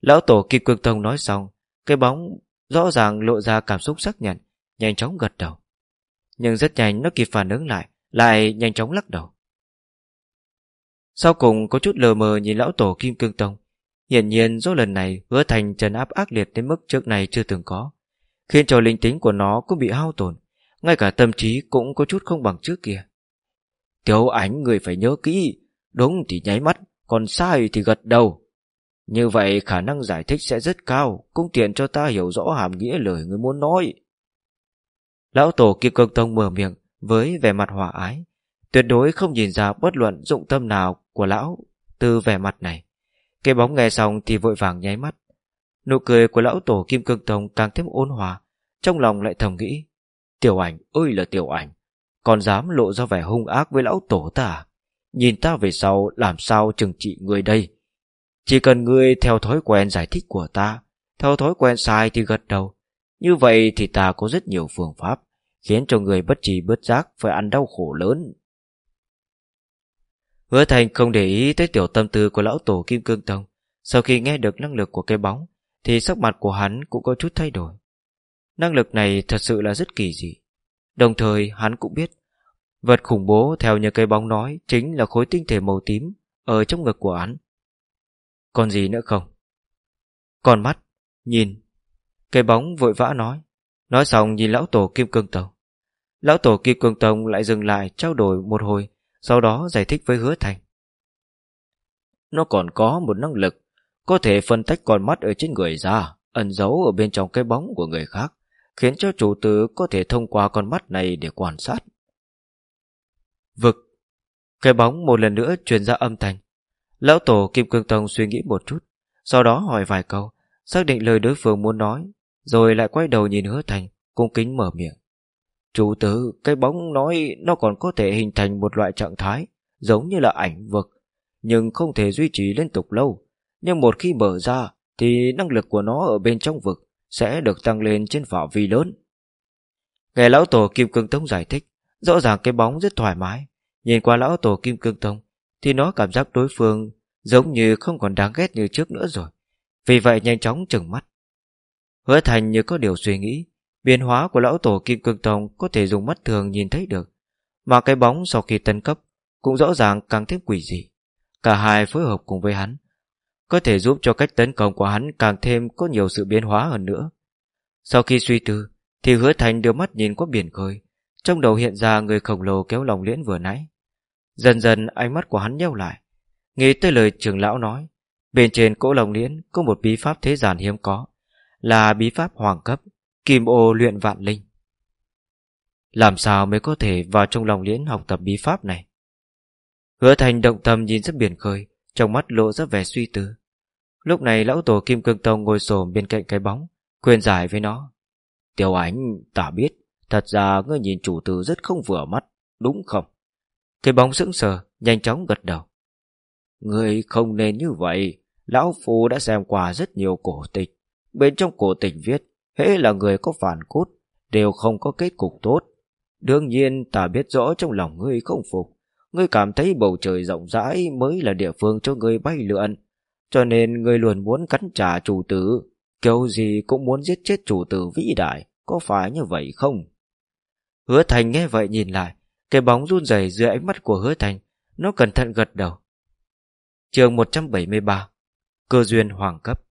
Lão tổ kim cương tông nói xong, cái bóng rõ ràng lộ ra cảm xúc xác nhận nhanh chóng gật đầu. Nhưng rất nhanh nó kịp phản ứng lại lại nhanh chóng lắc đầu. Sau cùng có chút lờ mờ nhìn lão tổ kim cương tông. Hiển nhiên do lần này hứa thành trần áp ác liệt đến mức trước này chưa từng có, khiến cho linh tính của nó cũng bị hao tổn, ngay cả tâm trí cũng có chút không bằng trước kia. Tiểu Ánh người phải nhớ kỹ, đúng thì nháy mắt còn sai thì gật đầu Như vậy khả năng giải thích sẽ rất cao, cũng tiện cho ta hiểu rõ hàm nghĩa lời người muốn nói. Lão tổ Kim Cương Tông mở miệng với vẻ mặt hòa ái, tuyệt đối không nhìn ra bất luận dụng tâm nào của lão từ vẻ mặt này. Cái bóng nghe xong thì vội vàng nháy mắt. Nụ cười của lão tổ Kim Cương Tông càng thêm ôn hòa, trong lòng lại thầm nghĩ. Tiểu ảnh ơi là tiểu ảnh, còn dám lộ ra vẻ hung ác với lão tổ ta à? Nhìn ta về sau, làm sao trừng trị người đây? Chỉ cần ngươi theo thói quen giải thích của ta, Theo thói quen sai thì gật đầu. Như vậy thì ta có rất nhiều phương pháp, Khiến cho người bất trì bất giác Phải ăn đau khổ lớn. Hứa thành không để ý tới tiểu tâm tư của lão tổ Kim Cương Tông. Sau khi nghe được năng lực của cây bóng, Thì sắc mặt của hắn cũng có chút thay đổi. Năng lực này thật sự là rất kỳ dị. Đồng thời, hắn cũng biết Vật khủng bố theo như cây bóng nói chính là khối tinh thể màu tím ở trong ngực của hắn. Còn gì nữa không? Còn mắt, nhìn. Cây bóng vội vã nói. Nói xong nhìn lão tổ Kim Cương Tông. Lão tổ Kim Cương Tông lại dừng lại trao đổi một hồi, sau đó giải thích với hứa thành. Nó còn có một năng lực, có thể phân tách con mắt ở trên người ra, ẩn giấu ở bên trong cái bóng của người khác, khiến cho chủ tử có thể thông qua con mắt này để quan sát. Vực. Cái bóng một lần nữa truyền ra âm thanh. Lão tổ Kim Cương Tông suy nghĩ một chút, sau đó hỏi vài câu, xác định lời đối phương muốn nói, rồi lại quay đầu nhìn hứa thành, cung kính mở miệng. Chủ tử, cái bóng nói nó còn có thể hình thành một loại trạng thái, giống như là ảnh vực, nhưng không thể duy trì liên tục lâu. Nhưng một khi mở ra, thì năng lực của nó ở bên trong vực sẽ được tăng lên trên phạm vi lớn. Nghe lão tổ Kim Cương Tông giải thích, rõ ràng cái bóng rất thoải mái, Nhìn qua lão tổ Kim Cương Tông Thì nó cảm giác đối phương Giống như không còn đáng ghét như trước nữa rồi. Vì vậy nhanh chóng chừng mắt. Hứa thành như có điều suy nghĩ Biến hóa của lão tổ Kim Cương Tông Có thể dùng mắt thường nhìn thấy được. Mà cái bóng sau khi tấn cấp Cũng rõ ràng càng thêm quỷ dị. Cả hai phối hợp cùng với hắn Có thể giúp cho cách tấn công của hắn Càng thêm có nhiều sự biến hóa hơn nữa. Sau khi suy tư Thì hứa thành đưa mắt nhìn qua biển khơi trong đầu hiện ra người khổng lồ kéo lòng liễn vừa nãy. Dần dần ánh mắt của hắn nheo lại. Nghĩ tới lời trưởng lão nói, Bên trên cỗ lồng liễn có một bí pháp thế gian hiếm có, Là bí pháp hoàng cấp, Kim ô luyện vạn linh. Làm sao mới có thể vào trong lòng liễn học tập bí pháp này? Hứa thành động tâm nhìn rất biển khơi, Trong mắt lộ ra vẻ suy tư. Lúc này lão tổ Kim Cương Tông ngồi xổm bên cạnh cái bóng quyền giải với nó. Tiểu ánh, ta biết Thật ra ngươi nhìn chủ tử rất không vừa mắt, Đúng không? Cái bóng sững sờ, Nhanh chóng gật đầu. Ngươi không nên như vậy. Lão Phu đã xem qua rất nhiều cổ tịch. Bên trong cổ tịch viết, Hễ là người có phản cốt, Đều không có kết cục tốt. Đương nhiên, ta biết rõ trong lòng ngươi không phục. Ngươi cảm thấy bầu trời rộng rãi Mới là địa phương cho ngươi bay lượn. Cho nên ngươi luôn muốn cắn trả chủ tử. Kiểu gì cũng muốn giết chết chủ tử vĩ đại, Có phải như vậy không? Hứa Thành nghe vậy nhìn lại, cái bóng run rẩy dưới ánh mắt của Hứa Thành, nó cẩn thận gật đầu. Trường 173 Cơ duyên hoàng cấp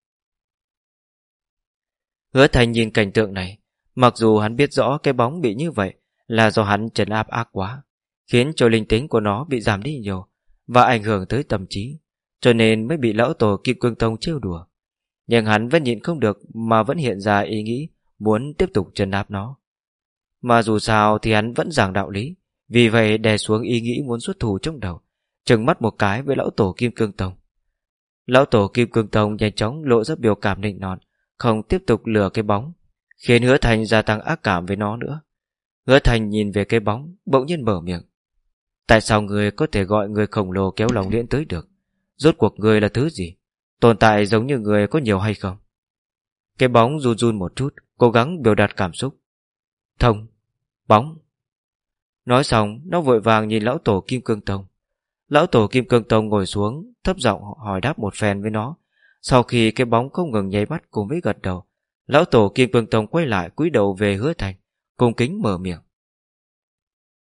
Hứa Thành nhìn cảnh tượng này, mặc dù hắn biết rõ cái bóng bị như vậy là do hắn trấn áp ác quá, khiến cho linh tính của nó bị giảm đi nhiều và ảnh hưởng tới tâm trí, cho nên mới bị lão tổ Kim Cương Tông trêu đùa. Nhưng hắn vẫn nhịn không được mà vẫn hiện ra ý nghĩ muốn tiếp tục trấn áp nó. Mà dù sao thì hắn vẫn giảng đạo lý. Vì vậy đè xuống ý nghĩ muốn xuất thủ trong đầu, Trừng mắt một cái với lão tổ Kim Cương Tông. Lão tổ Kim Cương Tông nhanh chóng lộ ra biểu cảm nịnh nọt, Không tiếp tục lừa cái bóng, Khiến hứa thành gia tăng ác cảm với nó nữa. Hứa thành nhìn về cái bóng, Bỗng nhiên mở miệng. Tại sao người có thể gọi người khổng lồ kéo lòng liễn tới được? Rốt cuộc người là thứ gì? Tồn tại giống như người có nhiều hay không? Cái bóng run run một chút, Cố gắng biểu đạt cảm xúc. Thông, bóng. Nói xong, nó vội vàng nhìn lão tổ Kim Cương Tông. Lão tổ Kim Cương Tông ngồi xuống, thấp giọng hỏi đáp một phen với nó. Sau khi cái bóng không ngừng nháy mắt cùng với gật đầu, lão tổ Kim Cương Tông quay lại cúi đầu về hứa thành, cung kính mở miệng.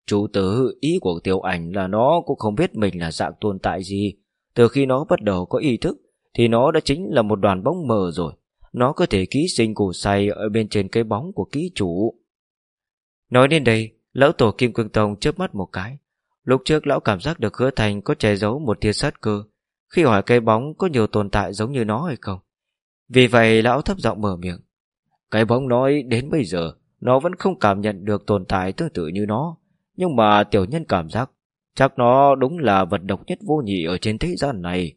Chủ tử, ý của tiểu ảnh là nó cũng không biết mình là dạng tồn tại gì. Từ khi nó bắt đầu có ý thức, thì nó đã chính là một đoàn bóng mờ rồi. Nó có thể ký sinh củ say ở bên trên cái bóng của ký chủ. Nói đến đây, lão tổ Kim Cương Tông chớp mắt một cái. Lúc trước lão cảm giác được hứa thành có che giấu một tia sát cơ, khi hỏi cây bóng có nhiều tồn tại giống như nó hay không. Vì vậy lão thấp giọng mở miệng. Cái bóng nói đến bây giờ nó vẫn không cảm nhận được tồn tại tương tự như nó. Nhưng mà tiểu nhân cảm giác chắc nó đúng là vật độc nhất vô nhị ở trên thế gian này.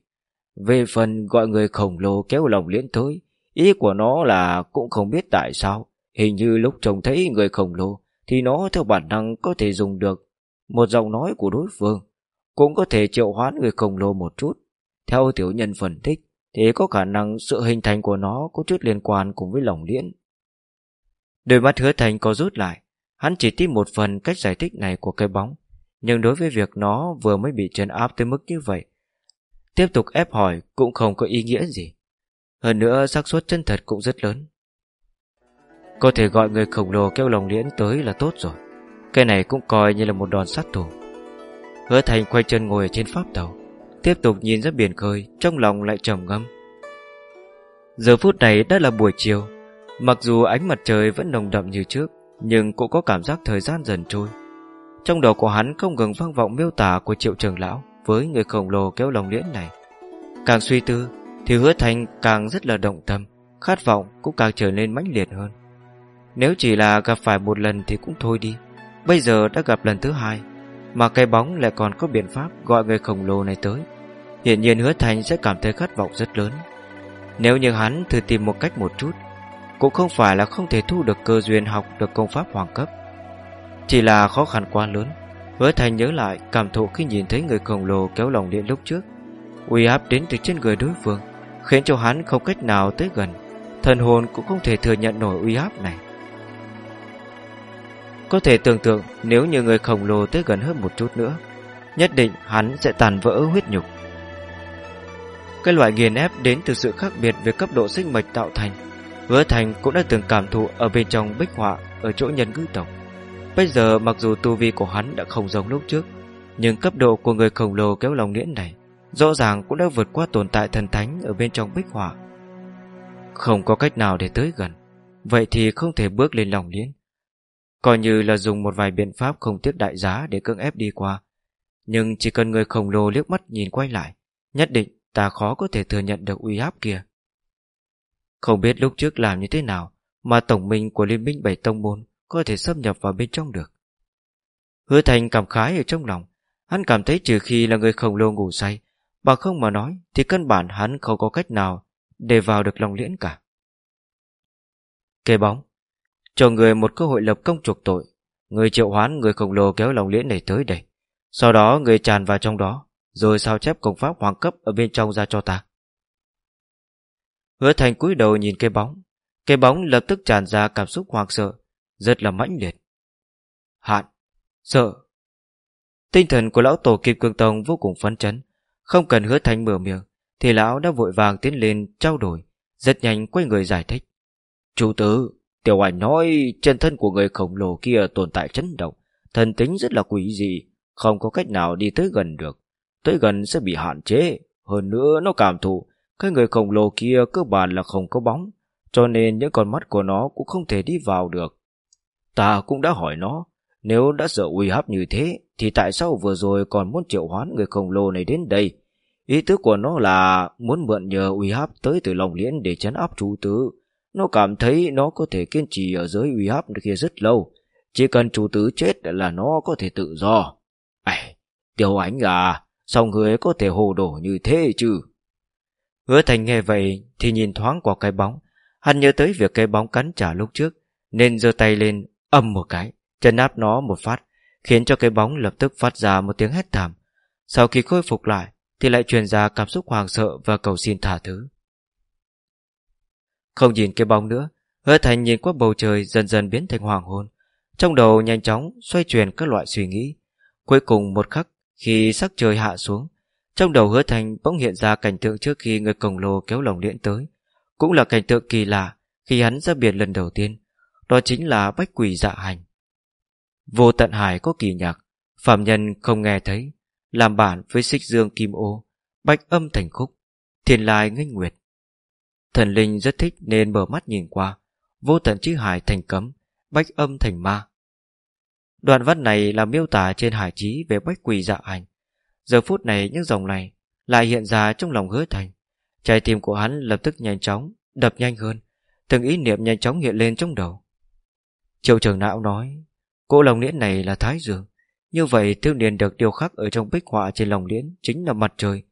Về phần gọi người khổng lồ kéo lòng liễn tới, ý của nó là cũng không biết tại sao. Hình như lúc trông thấy người khổng lồ thì nó theo bản năng có thể dùng được một giọng nói của đối phương. Cũng có thể triệu hoán người khổng lồ một chút. Theo tiểu nhân phân tích, thì có khả năng sự hình thành của nó có chút liên quan cùng với lòng liễn. Đôi mắt hứa thành có rút lại, hắn chỉ tin một phần cách giải thích này của cái bóng, nhưng đối với việc nó vừa mới bị trấn áp tới mức như vậy, tiếp tục ép hỏi cũng không có ý nghĩa gì. Hơn nữa xác suất chân thật cũng rất lớn. Có thể gọi người khổng lồ kéo lòng liễn tới là tốt rồi. Cái này cũng coi như là một đòn sát thủ. Hứa thành quay chân ngồi trên pháp tàu, tiếp tục nhìn ra biển khơi, trong lòng lại trầm ngâm. Giờ phút này đã là buổi chiều, Mặc dù ánh mặt trời vẫn nồng đậm như trước Nhưng cũng có cảm giác thời gian dần trôi Trong đầu của hắn không ngừng vang vọng miêu tả của triệu trường lão Với người khổng lồ kéo lòng liễn này Càng suy tư Thì hứa thành càng rất là động tâm Khát vọng cũng càng trở nên mãnh liệt hơn nếu chỉ là gặp phải một lần thì cũng thôi đi. Bây giờ đã gặp lần thứ hai, Mà cây bóng lại còn có biện pháp Gọi người khổng lồ này tới. Hiện nhiên hứa thành sẽ cảm thấy khát vọng rất lớn. Nếu như hắn thử tìm một cách một chút, cũng không phải là không thể thu được cơ duyên học được công pháp hoàng cấp. Chỉ là khó khăn quá lớn. Hứa thành nhớ lại cảm thụ khi nhìn thấy người khổng lồ kéo lòng điện lúc trước, uy áp đến từ trên người đối phương, Khiến cho hắn không cách nào tới gần. Thần hồn cũng không thể thừa nhận nổi uy áp này. Có thể tưởng tượng nếu như người khổng lồ tới gần hơn một chút nữa Nhất định hắn sẽ tàn vỡ huyết nhục Cái loại nghiền ép đến từ sự khác biệt về cấp độ sinh mạch tạo thành Hứa Thành cũng đã từng cảm thụ ở bên trong bích họa ở chỗ nhân ngữ tộc. Bây giờ mặc dù tu vi của hắn đã không giống lúc trước, nhưng cấp độ của người khổng lồ kéo lòng nghiễn này rõ ràng cũng đã vượt qua tồn tại thần thánh ở bên trong bích họa. Không có cách nào để tới gần, vậy thì không thể bước lên lòng liễn. Coi như là dùng một vài biện pháp không tiếc đại giá để cưỡng ép đi qua. Nhưng chỉ cần người khổng lồ liếc mắt nhìn quay lại, nhất định ta khó có thể thừa nhận được uy áp kia. Không biết lúc trước làm như thế nào mà tổng minh của Liên minh Bảy Tông Môn có thể xâm nhập vào bên trong được. Hứa Thành cảm khái ở trong lòng, hắn cảm thấy trừ khi là người khổng lồ ngủ say, bà không mà nói thì căn bản hắn không có cách nào để vào được lòng liễn cả. Kê bóng, cho người một cơ hội lập công chuộc tội, người triệu hoán người khổng lồ kéo lòng liễn này tới đây. Sau đó người tràn vào trong đó, rồi sao chép công pháp hoàng cấp ở bên trong ra cho ta. Hứa thành cúi đầu nhìn cây bóng. Cây bóng lập tức tràn ra cảm xúc hoang sợ. Rất là mãnh liệt. Hạn. Sợ. Tinh thần của lão tổ Kim Cương Tông vô cùng phấn chấn. Không cần hứa thành mở miệng Thì lão đã vội vàng tiến lên trao đổi. Rất nhanh quay người giải thích. Chủ tử Tiểu ảnh nói chân thân của người khổng lồ kia tồn tại chấn động Thần tính rất là quỷ dị Không có cách nào đi tới gần được Tới gần sẽ bị hạn chế Hơn nữa nó cảm thụ cái người khổng lồ kia cơ bản là không có bóng, cho nên những con mắt của nó cũng không thể đi vào được. Ta cũng đã hỏi nó, nếu đã sợ uy hấp như thế, thì tại sao vừa rồi còn muốn triệu hoán người khổng lồ này đến đây? Ý tứ của nó là muốn mượn nhờ uy hấp tới từ lòng liễn để chấn áp chú tử. Nó cảm thấy nó có thể kiên trì ở dưới uy áp kia rất lâu. Chỉ cần chủ tử chết là nó có thể tự do. Ây, tiểu ánh à, sao người có thể hồ đồ như thế chứ? Hứa thành nghe vậy thì nhìn thoáng qua cái bóng. Hắn nhớ tới việc cái bóng cắn trả lúc trước, nên giơ tay lên âm một cái, chân áp nó một phát, khiến cho cái bóng lập tức phát ra một tiếng hét thảm. Sau khi khôi phục lại, thì lại truyền ra cảm xúc hoàng sợ và cầu xin thả thứ. Không nhìn cái bóng nữa, hứa thành nhìn qua bầu trời dần dần biến thành hoàng hôn. Trong đầu nhanh chóng xoay chuyển các loại suy nghĩ. Cuối cùng một khắc, khi sắc trời hạ xuống, trong đầu hứa thành bỗng hiện ra cảnh tượng trước khi người cổng lồ kéo lồng điện tới. Cũng là cảnh tượng kỳ lạ khi hắn ra biển lần đầu tiên. Đó chính là bách quỷ dạ hành. Vô tận hải có kỳ nhạc, phạm nhân không nghe thấy, làm bản với xích dương kim ô, bách âm thành khúc, thiên lai nghênh nguyệt. Thần linh rất thích nên mở mắt nhìn qua, vô tận chữ hải thành cấm, bách âm thành ma. Đoạn văn này là miêu tả trên hải trí về bách quỷ dạ ảnh Giờ phút này những dòng này lại hiện ra trong lòng hứa thành. Trái tim của hắn lập tức nhanh chóng, đập nhanh hơn, từng ý niệm nhanh chóng hiện lên trong đầu. Triệu trưởng não nói, cỗ lòng liễn này là Thái Dương. Như vậy thiếu niên được điều khắc ở trong bích họa trên lòng liễn chính là mặt trời.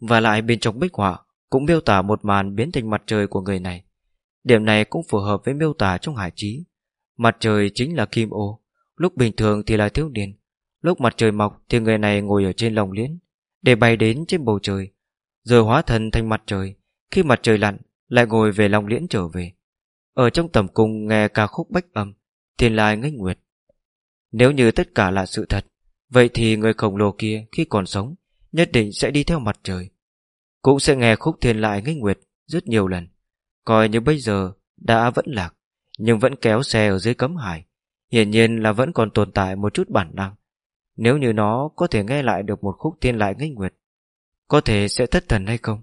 Và lại bên trong bích họa cũng miêu tả một màn biến thành mặt trời của người này. Điểm này cũng phù hợp với miêu tả trong hải trí. Mặt trời chính là kim ô, lúc bình thường thì là thiếu niên. Lúc mặt trời mọc thì người này ngồi ở trên lòng liễn, để bay đến trên bầu trời, rồi hóa thân thành mặt trời. Khi mặt trời lặn, lại ngồi về lòng liễn trở về. Ở trong tầm cung nghe ca khúc bách âm, thiên lai nghênh nguyệt. Nếu như tất cả là sự thật, vậy thì người khổng lồ kia khi còn sống nhất định sẽ đi theo mặt trời. Cũng sẽ nghe khúc thiên lại nghênh nguyệt rất nhiều lần. Coi như bây giờ đã vẫn lạc, nhưng vẫn kéo xe ở dưới cấm hải. Hiển nhiên là vẫn còn tồn tại một chút bản năng. Nếu như nó có thể nghe lại được một khúc thiên lại nghênh nguyệt, có thể sẽ thất thần hay không?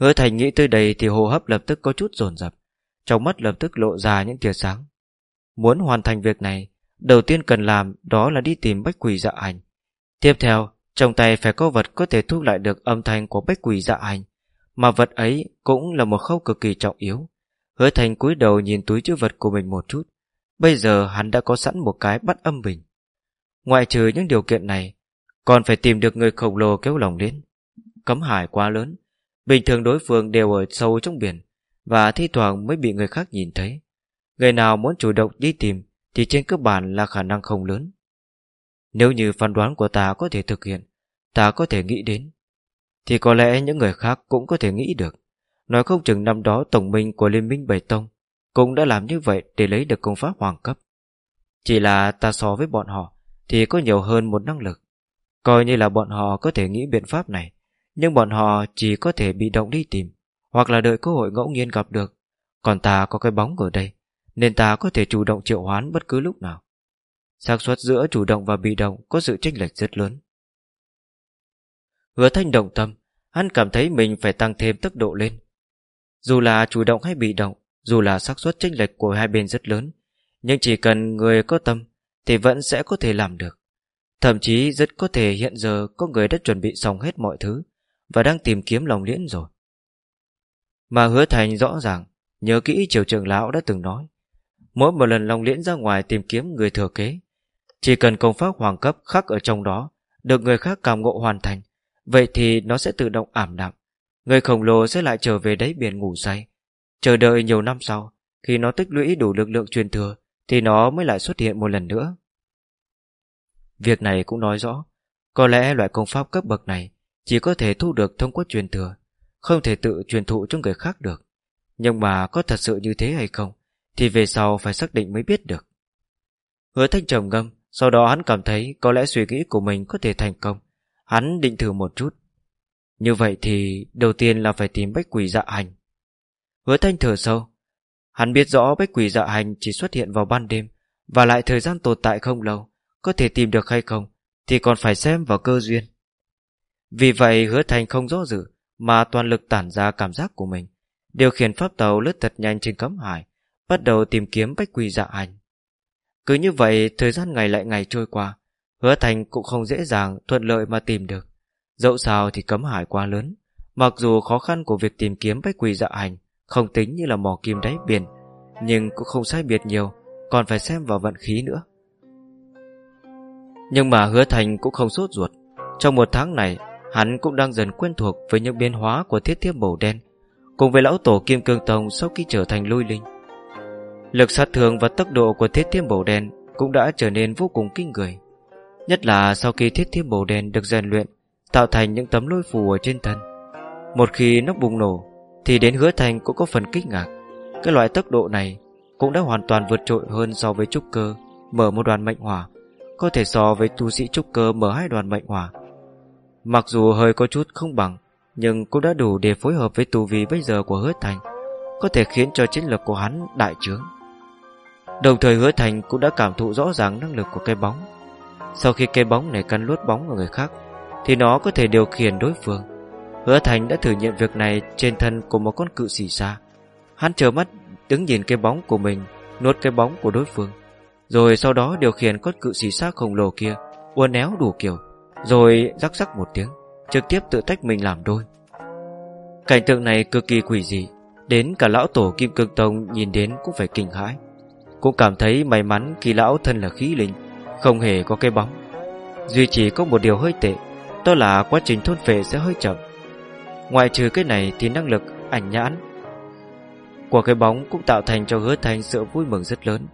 Hứa thành nghĩ tới đây thì hô hấp lập tức có chút dồn dập Trong mắt lập tức lộ ra những tia sáng Muốn hoàn thành việc này Đầu tiên cần làm đó là đi tìm bách quỷ dạ ảnh. Tiếp theo trong tay phải có vật có thể thu lại được âm thanh của bách quỷ dạ hành, Mà vật ấy cũng là một khâu cực kỳ trọng yếu. Hứa thành cúi đầu nhìn túi chữ vật của mình một chút. Bây giờ hắn đã có sẵn một cái bắt âm bình. Ngoại trừ những điều kiện này, Còn phải tìm được người khổng lồ kéo lòng đến. Cấm hải quá lớn, Bình thường đối phương đều ở sâu trong biển, Và thi thoảng mới bị người khác nhìn thấy. Người nào muốn chủ động đi tìm Thì trên cơ bản là khả năng không lớn. Nếu như phán đoán của ta có thể thực hiện, Ta có thể nghĩ đến, Thì có lẽ những người khác cũng có thể nghĩ được. Nói không chừng năm đó tổng minh của Liên minh Bảy Tông Cũng đã làm như vậy để lấy được công pháp hoàng cấp. Chỉ là ta so với bọn họ Thì có nhiều hơn một năng lực. Coi như là bọn họ có thể nghĩ biện pháp này, nhưng bọn họ chỉ có thể bị động đi tìm Hoặc là đợi cơ hội ngẫu nhiên gặp được. Còn ta có cái bóng ở đây, Nên ta có thể chủ động triệu hoán bất cứ lúc nào xác suất giữa chủ động và bị động Có sự chênh lệch rất lớn. Hứa thanh động tâm Hắn cảm thấy mình phải tăng thêm tốc độ lên. Dù là chủ động hay bị động Dù là xác suất chênh lệch của hai bên rất lớn Nhưng chỉ cần người có tâm Thì vẫn sẽ có thể làm được. Thậm chí rất có thể hiện giờ Có người đã chuẩn bị xong hết mọi thứ và đang tìm kiếm lòng liễn rồi. Mà hứa thành rõ ràng, nhớ kỹ triều trưởng lão đã từng nói, mỗi một lần lòng liễn ra ngoài tìm kiếm người thừa kế, chỉ cần công pháp hoàng cấp khắc ở trong đó, được người khác cảm ngộ hoàn thành, vậy thì nó sẽ tự động ảm đạm. Người khổng lồ sẽ lại trở về đáy biển ngủ say. Chờ đợi nhiều năm sau, khi nó tích lũy đủ lực lượng truyền thừa, thì nó mới lại xuất hiện một lần nữa. Việc này cũng nói rõ, có lẽ loại công pháp cấp bậc này chỉ có thể thu được thông qua truyền thừa Không thể tự truyền thụ cho người khác được Nhưng mà có thật sự như thế hay không Thì về sau phải xác định mới biết được Hứa thanh trầm ngâm sau đó hắn cảm thấy có lẽ suy nghĩ của mình có thể thành công. Hắn định thử một chút. Như vậy thì đầu tiên là phải tìm bách quỷ dạ hành. Hứa thanh thở sâu. Hắn biết rõ bách quỷ dạ hành chỉ xuất hiện vào ban đêm, Và lại thời gian tồn tại không lâu, Có thể tìm được hay không Thì còn phải xem vào cơ duyên. Vì vậy hứa thành không rõ dự, Mà toàn lực tản ra cảm giác của mình, Điều khiển pháp tàu lướt thật nhanh trên cấm hải, Bắt đầu tìm kiếm bách quỷ dạ hành. Cứ như vậy, Thời gian ngày lại ngày trôi qua. Hứa thành cũng không dễ dàng, thuận lợi mà tìm được. Dẫu sao thì cấm hải quá lớn. Mặc dù khó khăn của việc tìm kiếm bách quỳ dạ hành Không tính như là mỏ kim đáy biển, Nhưng cũng không sai biệt nhiều, Còn phải xem vào vận khí nữa. Nhưng mà hứa thành cũng không sốt ruột. Trong một tháng này, Hắn cũng đang dần quen thuộc với những biến hóa của thiết thiếp màu đen, Cùng với lão tổ Kim Cương Tông sau khi trở thành lôi linh. Lực sát thương và tốc độ của thiết thiêm màu đen cũng đã trở nên vô cùng kinh người. Nhất là sau khi thiết thiêm màu đen được rèn luyện, Tạo thành những tấm lôi phù ở trên thân. Một khi nó bùng nổ, Thì đến hứa thành cũng có phần kích ngạc. Cái loại tốc độ này Cũng đã hoàn toàn vượt trội hơn so với trúc cơ, Mở một đoàn mệnh hỏa, Có thể so với tu sĩ trúc cơ mở hai đoàn mệnh hỏa. Mặc dù hơi có chút không bằng, Nhưng cũng đã đủ để phối hợp với tu vi bây giờ của hứa thành, Có thể khiến cho chiến lược của hắn đại trướng. Đồng thời hứa thành cũng đã cảm thụ rõ ràng năng lực của cây bóng Sau khi cây bóng này cắn luốt bóng của người khác Thì nó có thể điều khiển đối phương Hứa thành đã thử nghiệm việc này trên thân của một con cự xỉ xa Hắn chờ mắt đứng nhìn cây bóng của mình Nuốt cái bóng của đối phương Rồi sau đó điều khiển con cự xỉ xa khổng lồ kia Uốn éo đủ kiểu rồi rắc rắc một tiếng trực tiếp tự tách mình làm đôi. Cảnh tượng này cực kỳ quỷ dị, đến cả lão tổ Kim Cương Tông nhìn đến cũng phải kinh hãi. Cũng cảm thấy may mắn khi lão thân là khí linh, không hề có cái bóng. Duy chỉ có một điều hơi tệ, đó là quá trình thôn phệ sẽ hơi chậm. Ngoại trừ cái này thì năng lực ảnh nhãn của cái bóng cũng tạo thành cho hứa thành sự vui mừng rất lớn.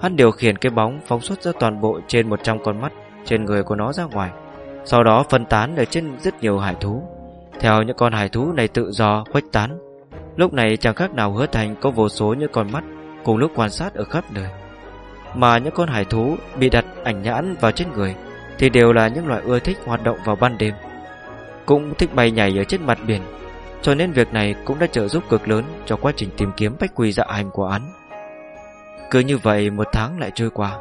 Hắn điều khiển cái bóng phóng xuất ra toàn bộ trên 100 con mắt trên người của nó ra ngoài, sau đó phân tán ở trên rất nhiều hải thú. Theo những con hải thú này tự do khuếch tán, lúc này chẳng khác nào hứa thành có vô số những con mắt cùng lúc quan sát ở khắp nơi. Mà những con hải thú bị đặt ảnh nhãn vào trên người thì đều là những loại ưa thích hoạt động vào ban đêm, cũng thích bay nhảy ở trên mặt biển cho nên việc này cũng đã trợ giúp cực lớn cho quá trình tìm kiếm bách quy dạ hành của án. Cứ như vậy một tháng lại trôi qua.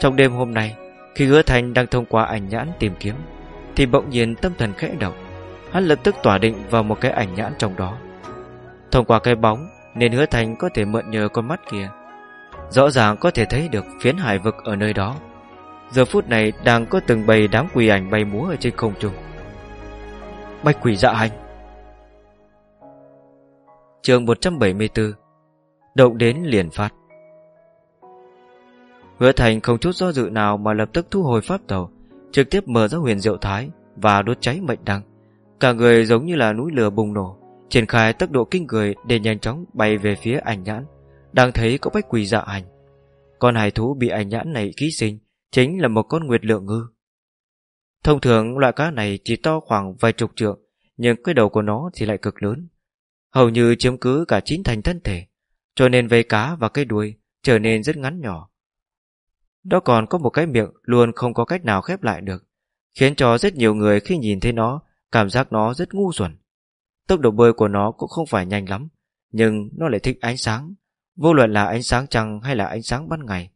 Trong đêm hôm nay, khi hứa thành đang thông qua ảnh nhãn tìm kiếm, thì bỗng nhiên tâm thần khẽ động. Hắn lập tức tỏa định vào một cái ảnh nhãn trong đó. Thông qua cái bóng, nên hứa thành có thể mượn nhờ con mắt kia. Rõ ràng có thể thấy được phiến hải vực ở nơi đó. Giờ phút này đang có từng bầy đám quỷ ảnh bay múa ở trên không trung. Bạch quỷ dạ hành chương 174 Động đến liền phát Hứa Thành không chút do dự nào mà lập tức thu hồi pháp tàu, Trực tiếp mở ra huyền diệu thái Và đốt cháy mệnh đăng Cả người giống như là núi lửa bùng nổ Triển khai tốc độ kinh người để nhanh chóng bay về phía ảnh nhãn Đang thấy có bách quỳ dạ hành Con hải thú bị ảnh nhãn này ký sinh Chính là một con nguyệt lượng ngư Thông thường loại cá này chỉ to khoảng vài chục trượng Nhưng cái đầu của nó thì lại cực lớn hầu như chiếm cứ cả chín thành thân thể, cho nên vây cá và cái đuôi trở nên rất ngắn nhỏ. Đó còn có một cái miệng luôn không có cách nào khép lại được, khiến cho rất nhiều người khi nhìn thấy nó cảm giác nó rất ngu xuẩn. Tốc độ bơi của nó cũng không phải nhanh lắm, nhưng nó lại thích ánh sáng. Vô luận là ánh sáng trăng hay là ánh sáng ban ngày,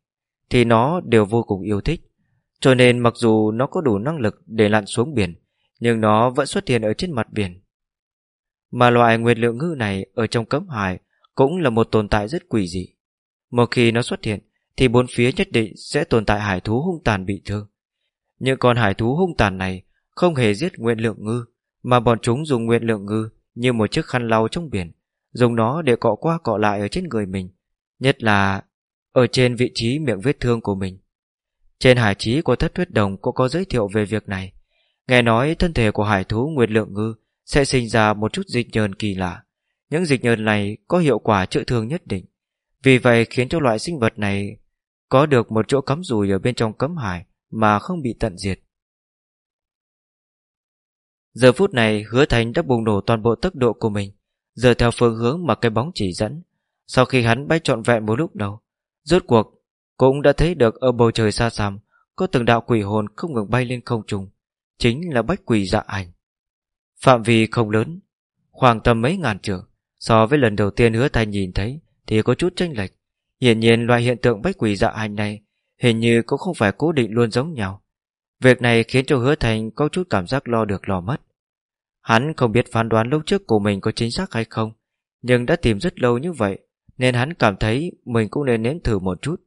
thì nó đều vô cùng yêu thích. Cho nên mặc dù nó có đủ năng lực để lặn xuống biển, nhưng nó vẫn xuất hiện ở trên mặt biển. Mà loại nguyệt lượng ngư này ở trong cấm hải cũng là một tồn tại rất quỷ dị. Một khi nó xuất hiện, thì bốn phía nhất định sẽ tồn tại hải thú hung tàn bị thương. Những con hải thú hung tàn này không hề giết nguyên lượng ngư, mà bọn chúng dùng nguyên lượng ngư như một chiếc khăn lau trong biển, dùng nó để cọ qua cọ lại ở trên người mình, nhất là ở trên vị trí miệng vết thương của mình. Trên hải trí của thất huyết đồng cũng có giới thiệu về việc này. Nghe nói thân thể của hải thú nguyệt lượng ngư sẽ sinh ra một chút dịch nhờn kỳ lạ. Những dịch nhờn này có hiệu quả chữa thương nhất định. Vì vậy khiến cho loại sinh vật này có được một chỗ cắm rùi ở bên trong cấm hải mà không bị tận diệt. Giờ phút này hứa thành đã bùng nổ toàn bộ tốc độ của mình, giờ theo phương hướng mà cái bóng chỉ dẫn. Sau khi hắn bay trọn vẹn một lúc đầu, rốt cuộc cũng đã thấy được ở bầu trời xa xăm có từng đạo quỷ hồn không ngừng bay lên không trung, chính là bách quỷ dạ ảnh. Phạm vi không lớn, khoảng tầm mấy ngàn trường, so với lần đầu tiên hứa thành nhìn thấy thì có chút tranh lệch. Hiển nhiên loại hiện tượng bách quỷ dạ ảnh này hình như cũng không phải cố định luôn giống nhau. Việc này khiến cho hứa thành có chút cảm giác lo được lo mất. Hắn không biết phán đoán lúc trước của mình có chính xác hay không, nhưng đã tìm rất lâu như vậy, nên hắn cảm thấy mình cũng nên nếm thử một chút.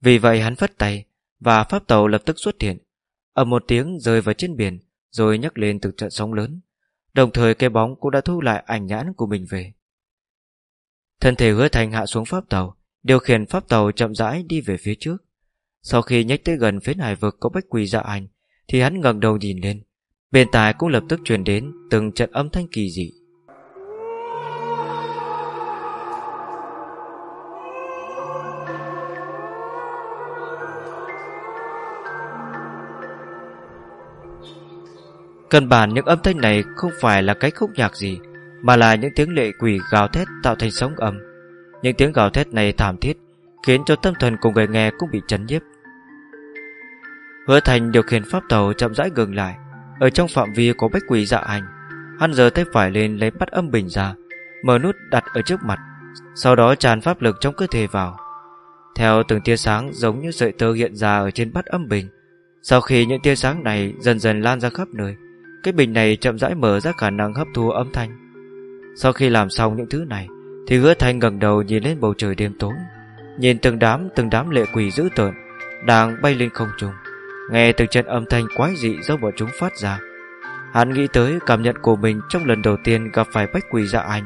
Vì vậy hắn phất tay, và pháp tàu lập tức xuất hiện. Ở một tiếng rơi vào trên biển, rồi nhấc lên từ trận sóng lớn. Đồng thời cái bóng cũng đã thu lại ảnh nhãn của mình về Thân thể hứa thành hạ xuống pháp tàu Điều khiển pháp tàu chậm rãi đi về phía trước sau khi nhách tới gần phía hải vực có bách quỳ dạ ảnh Thì hắn ngẩng đầu nhìn lên. Bên tai cũng lập tức truyền đến Từng trận âm thanh kỳ dị. Cần bản những âm thanh này không phải là cái khúc nhạc gì, Mà là những tiếng lệ quỷ gào thét tạo thành sóng âm. Những tiếng gào thét này thảm thiết Khiến cho tâm thần của người nghe cũng bị chấn nhiếp. Hứa thành điều khiển pháp tàu chậm rãi ngừng lại. Ở trong phạm vi của bách quỷ dạ hành, Hắn giờ tay phải lên lấy bắt âm bình ra, Mở nút đặt ở trước mặt, Sau đó tràn pháp lực trong cơ thể vào. Theo từng tia sáng giống như sợi tơ hiện ra ở trên bắt âm bình, Sau khi những tia sáng này dần dần lan ra khắp nơi, cái bình này chậm rãi mở ra khả năng hấp thu âm thanh. Sau khi làm xong những thứ này, Thì hứa thanh ngẩng đầu nhìn lên bầu trời đêm tối. Nhìn từng đám từng đám lệ quỷ dữ tợn Đang bay lên không trung, Nghe từng trận âm thanh quái dị do bọn chúng phát ra. Hắn nghĩ tới cảm nhận của mình trong lần đầu tiên gặp phải bách quỷ dạ anh.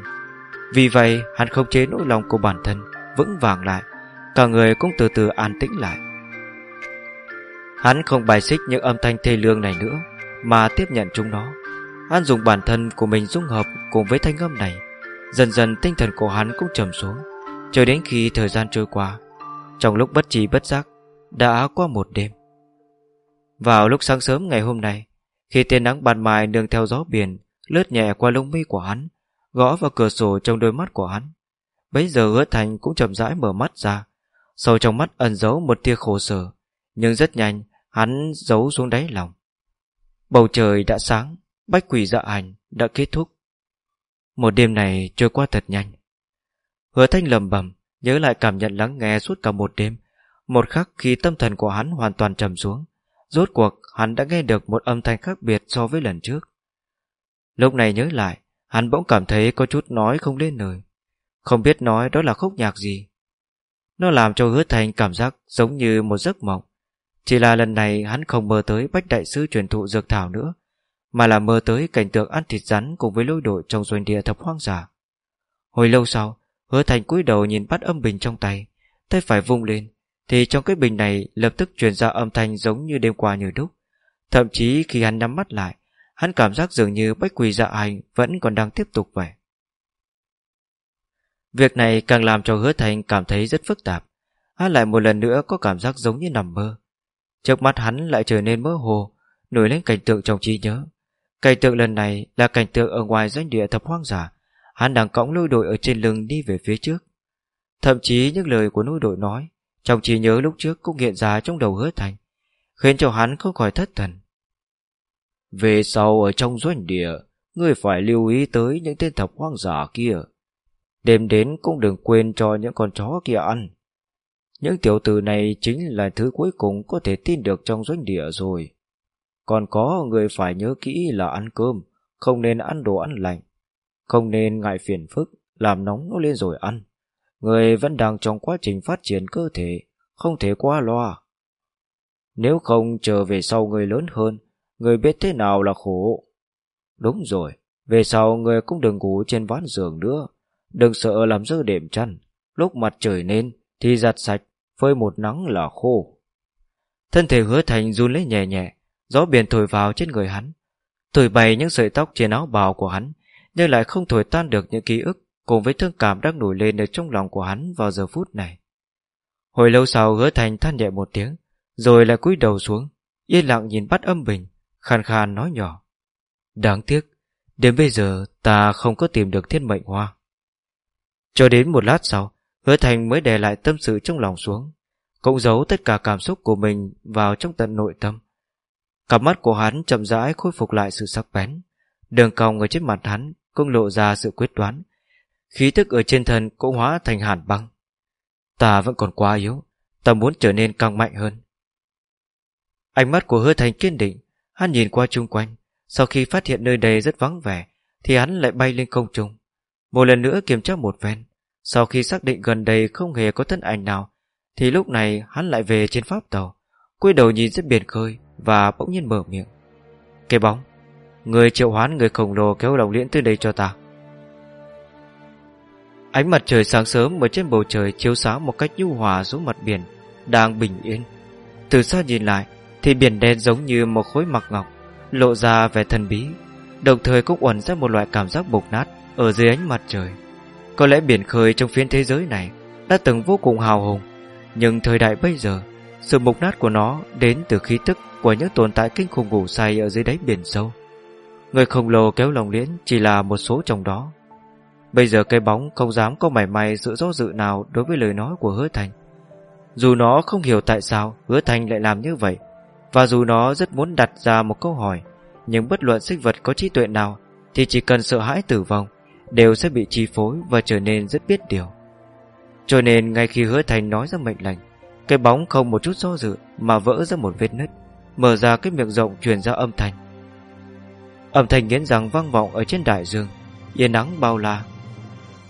Vì vậy, hắn không chế nỗi lòng của bản thân, Vững vàng lại, Cả người cũng từ từ an tĩnh lại. Hắn không bài xích những âm thanh thê lương này nữa, Mà tiếp nhận chúng nó. Hắn dùng bản thân của mình dung hợp cùng với thanh âm này, Dần dần tinh thần của hắn cũng trầm xuống. Cho đến khi thời gian trôi qua, Trong lúc bất trí bất giác, Đã qua một đêm. Vào lúc sáng sớm ngày hôm nay, Khi tia nắng ban mai nương theo gió biển Lướt nhẹ qua lông mi của hắn, Gõ vào cửa sổ trong đôi mắt của hắn, Bấy giờ hứa thành cũng chậm rãi mở mắt ra Sâu trong mắt ẩn giấu một tia khổ sở, Nhưng rất nhanh Hắn giấu xuống đáy lòng. Bầu trời đã sáng, Bách quỷ dạ hành đã kết thúc. Một đêm này trôi qua thật nhanh. Hứa thanh lầm bầm, Nhớ lại cảm nhận lắng nghe suốt cả một đêm. Một khắc khi tâm thần của hắn hoàn toàn trầm xuống, Rốt cuộc hắn đã nghe được một âm thanh khác biệt so với lần trước. Lúc này nhớ lại, Hắn bỗng cảm thấy có chút nói không lên lời. Không biết nói đó là khúc nhạc gì. Nó làm cho hứa thành cảm giác giống như một giấc mộng. Chỉ là lần này hắn không mơ tới bách đại sư truyền thụ dược thảo nữa, Mà là mơ tới cảnh tượng ăn thịt rắn cùng với lôi đội trong doanh địa thập hoang giả Hồi lâu sau Hứa thành cúi đầu nhìn bắt âm bình trong tay Tay phải vung lên, Thì trong cái bình này lập tức truyền ra âm thanh giống như đêm qua như đúc. Thậm chí khi hắn nhắm mắt lại, Hắn cảm giác dường như bách quỳ dạ hành Vẫn còn đang tiếp tục vậy. Việc này càng làm cho hứa thành cảm thấy rất phức tạp. Hắn lại một lần nữa có cảm giác giống như nằm mơ. Trước mắt hắn lại trở nên mơ hồ, Nổi lên cảnh tượng trong trí nhớ. Cảnh tượng lần này là cảnh tượng ở ngoài doanh địa thập hoang giả Hắn đang cõng lôi đội ở trên lưng đi về phía trước. Thậm chí những lời của lôi đội nói, Trong trí nhớ lúc trước cũng hiện ra trong đầu hứa thành, Khiến cho hắn không khỏi thất thần. Về sau ở trong doanh địa, Ngươi phải lưu ý tới những tên thập hoang giả kia. Đêm đến cũng đừng quên cho những con chó kia ăn. Những tiểu tử này chính là thứ cuối cùng có thể tin được trong doanh địa rồi. Còn có người phải nhớ kỹ là ăn cơm, Không nên ăn đồ ăn lạnh không nên ngại phiền phức, Làm nóng nó lên rồi ăn. Người vẫn đang trong quá trình phát triển cơ thể, Không thể qua loa. Nếu không chờ về sau người lớn hơn, Người biết thế nào là khổ. Đúng rồi, Về sau người cũng đừng ngủ trên ván giường nữa. Đừng sợ làm dơ đệm chăn. Lúc mặt trời lên Thì giặt sạch, Phơi một nắng là khô. Thân thể hứa thành run lấy nhẹ nhẹ, Gió biển thổi vào trên người hắn. Thổi bay những sợi tóc trên áo bào của hắn nhưng lại không thổi tan được những ký ức cùng với thương cảm đang nổi lên ở trong lòng của hắn vào giờ phút này. Hồi lâu sau hứa thành than nhẹ một tiếng, rồi lại cúi đầu xuống, yên lặng nhìn bắt âm bình, khàn khàn nói nhỏ. Đáng tiếc, đến bây giờ ta không có tìm được thiên mệnh hoa. Cho đến một lát sau, hứa thành mới đè lại tâm sự trong lòng xuống, cũng giấu tất cả cảm xúc của mình vào trong tận nội tâm. Cặp mắt của hắn chậm rãi khôi phục lại sự sắc bén, đường cong ở trên mặt hắn cũng lộ ra sự quyết đoán. Khí tức ở trên thân cũng hóa thành hàn băng. Ta vẫn còn quá yếu, ta muốn trở nên càng mạnh hơn. Ánh mắt của hứa thành kiên định, hắn nhìn qua chung quanh, sau khi phát hiện nơi đây rất vắng vẻ, thì hắn lại bay lên không trung. Một lần nữa kiểm tra một ven, sau khi xác định gần đây không hề có thân ảnh nào, thì lúc này hắn lại về trên pháp tàu, quay đầu nhìn rất biển khơi và bỗng nhiên mở miệng. Cái bóng, Người triệu hoán, người khổng lồ kéo đồng liễn tới đây cho ta. Ánh mặt trời sáng sớm ở trên bầu trời chiếu sáng một cách nhu hòa xuống mặt biển, Đang bình yên. Từ xa nhìn lại, Thì biển đen giống như một khối mặc ngọc, Lộ ra vẻ thần bí, Đồng thời cũng uẩn ra một loại cảm giác bục nát Ở dưới ánh mặt trời. Có lẽ biển khơi trong phiến thế giới này Đã từng vô cùng hào hùng, Nhưng thời đại bây giờ, Sự bục nát của nó đến từ khí tức Của những tồn tại kinh khủng ngủ say ở dưới đáy biển sâu. Người khổng lồ kéo lồng liễn chỉ là một số trong đó. Bây giờ cây bóng không dám có mảy may sự do dự nào đối với lời nói của hứa thành. Dù nó không hiểu tại sao hứa thành lại làm như vậy, và dù nó rất muốn đặt ra một câu hỏi, nhưng bất luận sinh vật có trí tuệ nào thì chỉ cần sợ hãi tử vong đều sẽ bị chi phối và trở nên rất biết điều. Cho nên ngay khi hứa thành nói ra mệnh lệnh, cái bóng không một chút do dự mà vỡ ra một vết nứt, mở ra cái miệng rộng truyền ra âm thanh. Âm thanh nghiến răng vang vọng ở trên đại dương, Yên nắng bao la.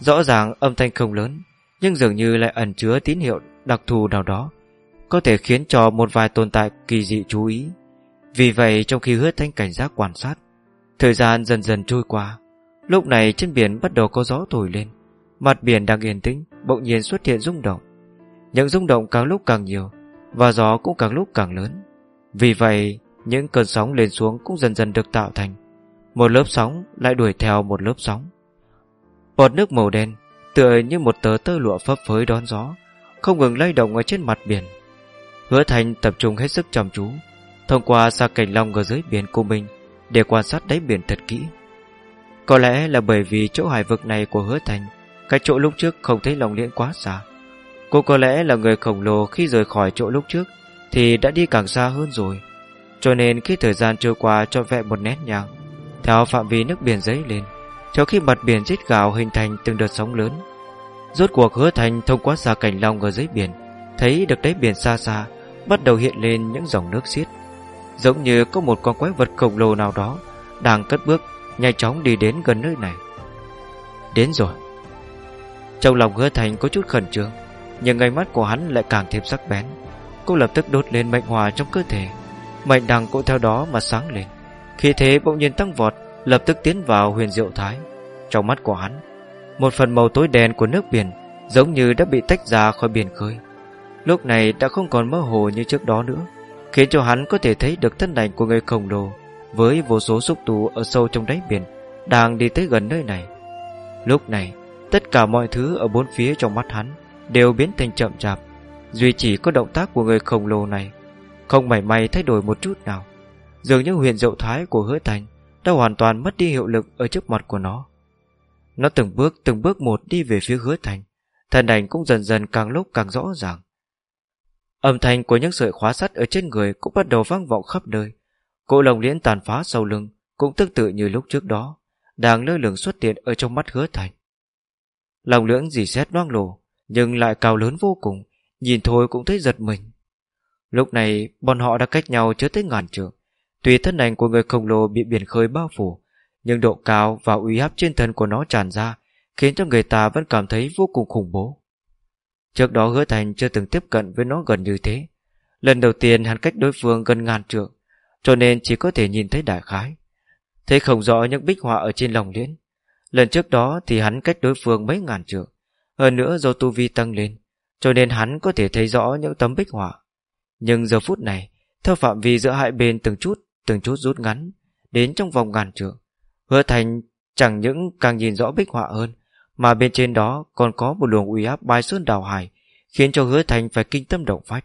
Rõ ràng âm thanh không lớn, Nhưng dường như lại ẩn chứa tín hiệu đặc thù nào đó, Có thể khiến cho một vài tồn tại kỳ dị chú ý. Vì vậy, trong khi hứa thanh cảnh giác quan sát, Thời gian dần dần trôi qua, Lúc này trên biển bắt đầu có gió thổi lên, Mặt biển đang yên tĩnh, Bỗng nhiên xuất hiện rung động. Những rung động càng lúc càng nhiều, Và gió cũng càng lúc càng lớn. Vì vậy, những cơn sóng lên xuống Cũng dần dần được tạo thành một lớp sóng lại đuổi theo một lớp sóng. Bọt nước màu đen Tựa như một tờ tơ lụa phấp phới đón gió, Không ngừng lay động ở trên mặt biển. Hứa Thành tập trung hết sức chăm chú, Thông qua xa cảnh long ở dưới biển của mình Để quan sát đáy biển thật kỹ. Có lẽ là bởi vì chỗ hải vực này của hứa Thành Cái chỗ lúc trước không thấy lòng liễn quá xa. Cô có lẽ là người khổng lồ khi rời khỏi chỗ lúc trước Thì đã đi càng xa hơn rồi. Cho nên khi thời gian trôi qua cho vẹn một nét nhàng theo phạm vi nước biển dấy lên, Cho khi mặt biển rít gào hình thành từng đợt sóng lớn. Rốt cuộc hứa thành thông qua xa cảnh long ở dưới biển, Thấy được đáy biển xa xa, Bắt đầu hiện lên những dòng nước xiết. Giống như có một con quái vật khổng lồ nào đó Đang cất bước, Nhanh chóng đi đến gần nơi này. Đến rồi. Trong lòng hứa thành có chút khẩn trương, Nhưng ánh mắt của hắn lại càng thêm sắc bén. Cô lập tức đốt lên mệnh hòa trong cơ thể. Mệnh đằng cũng theo đó mà sáng lên. Khi thế bỗng nhiên tăng vọt, Lập tức tiến vào huyền diệu thái. Trong mắt của hắn, Một phần màu tối đen của nước biển Giống như đã bị tách ra khỏi biển khơi. Lúc này đã không còn mơ hồ như trước đó nữa, Khiến cho hắn có thể thấy được thân ảnh của người khổng lồ Với vô số xúc tu ở sâu trong đáy biển Đang đi tới gần nơi này. Lúc này, Tất cả mọi thứ ở bốn phía trong mắt hắn Đều biến thành chậm chạp, Duy chỉ có động tác của người khổng lồ này, Không mảy may thay đổi một chút nào. Dường như huyền diệu thái của hứa thành Đã hoàn toàn mất đi hiệu lực ở trước mặt của nó Nó từng bước từng bước một đi về phía hứa thành Thân ảnh cũng dần dần càng lúc càng rõ ràng Âm thanh của những sợi khóa sắt ở trên người cũng bắt đầu vang vọng khắp nơi. Cỗ lồng liễn tàn phá sau lưng cũng tương tự như lúc trước đó, đang lơ lửng xuất hiện ở trong mắt hứa thành. Lòng lưỡng dì xét loang lổ, nhưng lại cao lớn vô cùng, nhìn thôi cũng thấy giật mình. Lúc này, bọn họ đã cách nhau chưa tới ngàn trượng. Tuy thân ảnh của người khổng lồ bị biển khơi bao phủ, nhưng độ cao và uy áp trên thân của nó tràn ra, khiến cho người ta vẫn cảm thấy vô cùng khủng bố. Trước đó hứa thành chưa từng tiếp cận với nó gần như thế. Lần đầu tiên hắn cách đối phương gần ngàn trượng Cho nên chỉ có thể nhìn thấy đại khái. Thấy không rõ những bích họa ở trên lòng liễn Lần trước đó thì hắn cách đối phương mấy ngàn trượng Hơn nữa do tu vi tăng lên Cho nên hắn có thể thấy rõ những tấm bích họa. Nhưng giờ phút này Theo phạm vi giữa hai bên từng chút Từng chút rút ngắn Đến trong vòng ngàn trượng Hứa thành chẳng những càng nhìn rõ bích họa hơn mà bên trên đó còn có một luồng uy áp bài sơn đào hải, khiến cho hứa thành phải kinh tâm động phách.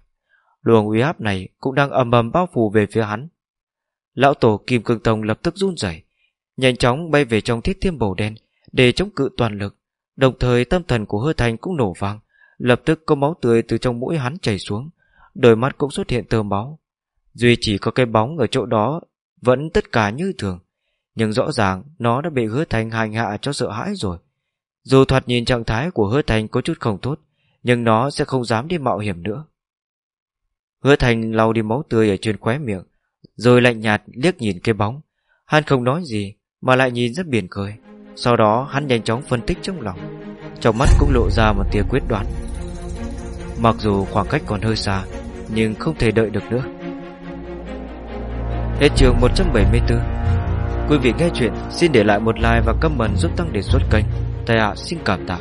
Luồng uy áp này cũng đang ầm ầm bao phủ về phía hắn. Lão tổ Kim Cương Tông lập tức run rẩy, nhanh chóng bay về trong thiết thiêm bầu đen để chống cự toàn lực. Đồng thời tâm thần của hứa thành cũng nổ vang, lập tức có máu tươi từ trong mũi hắn chảy xuống, đôi mắt cũng xuất hiện tơ máu. Duy chỉ có cái bóng ở chỗ đó vẫn tất cả như thường, nhưng rõ ràng nó đã bị hứa thành hành hạ cho sợ hãi rồi. Dù thoạt nhìn trạng thái của hứa thành có chút không tốt Nhưng nó sẽ không dám đi mạo hiểm nữa. Hứa thành lau đi máu tươi ở trên khóe miệng Rồi lạnh nhạt liếc nhìn cái bóng. Hắn không nói gì Mà lại nhìn rất biển cười. Sau đó hắn nhanh chóng phân tích trong lòng. Trong mắt cũng lộ ra một tia quyết đoán. Mặc dù khoảng cách còn hơi xa Nhưng không thể đợi được nữa. Hết trường 174 Quý vị nghe chuyện, xin để lại một like và comment giúp tăng đề xuất kênh. Thầy ạ, xin cảm tạ.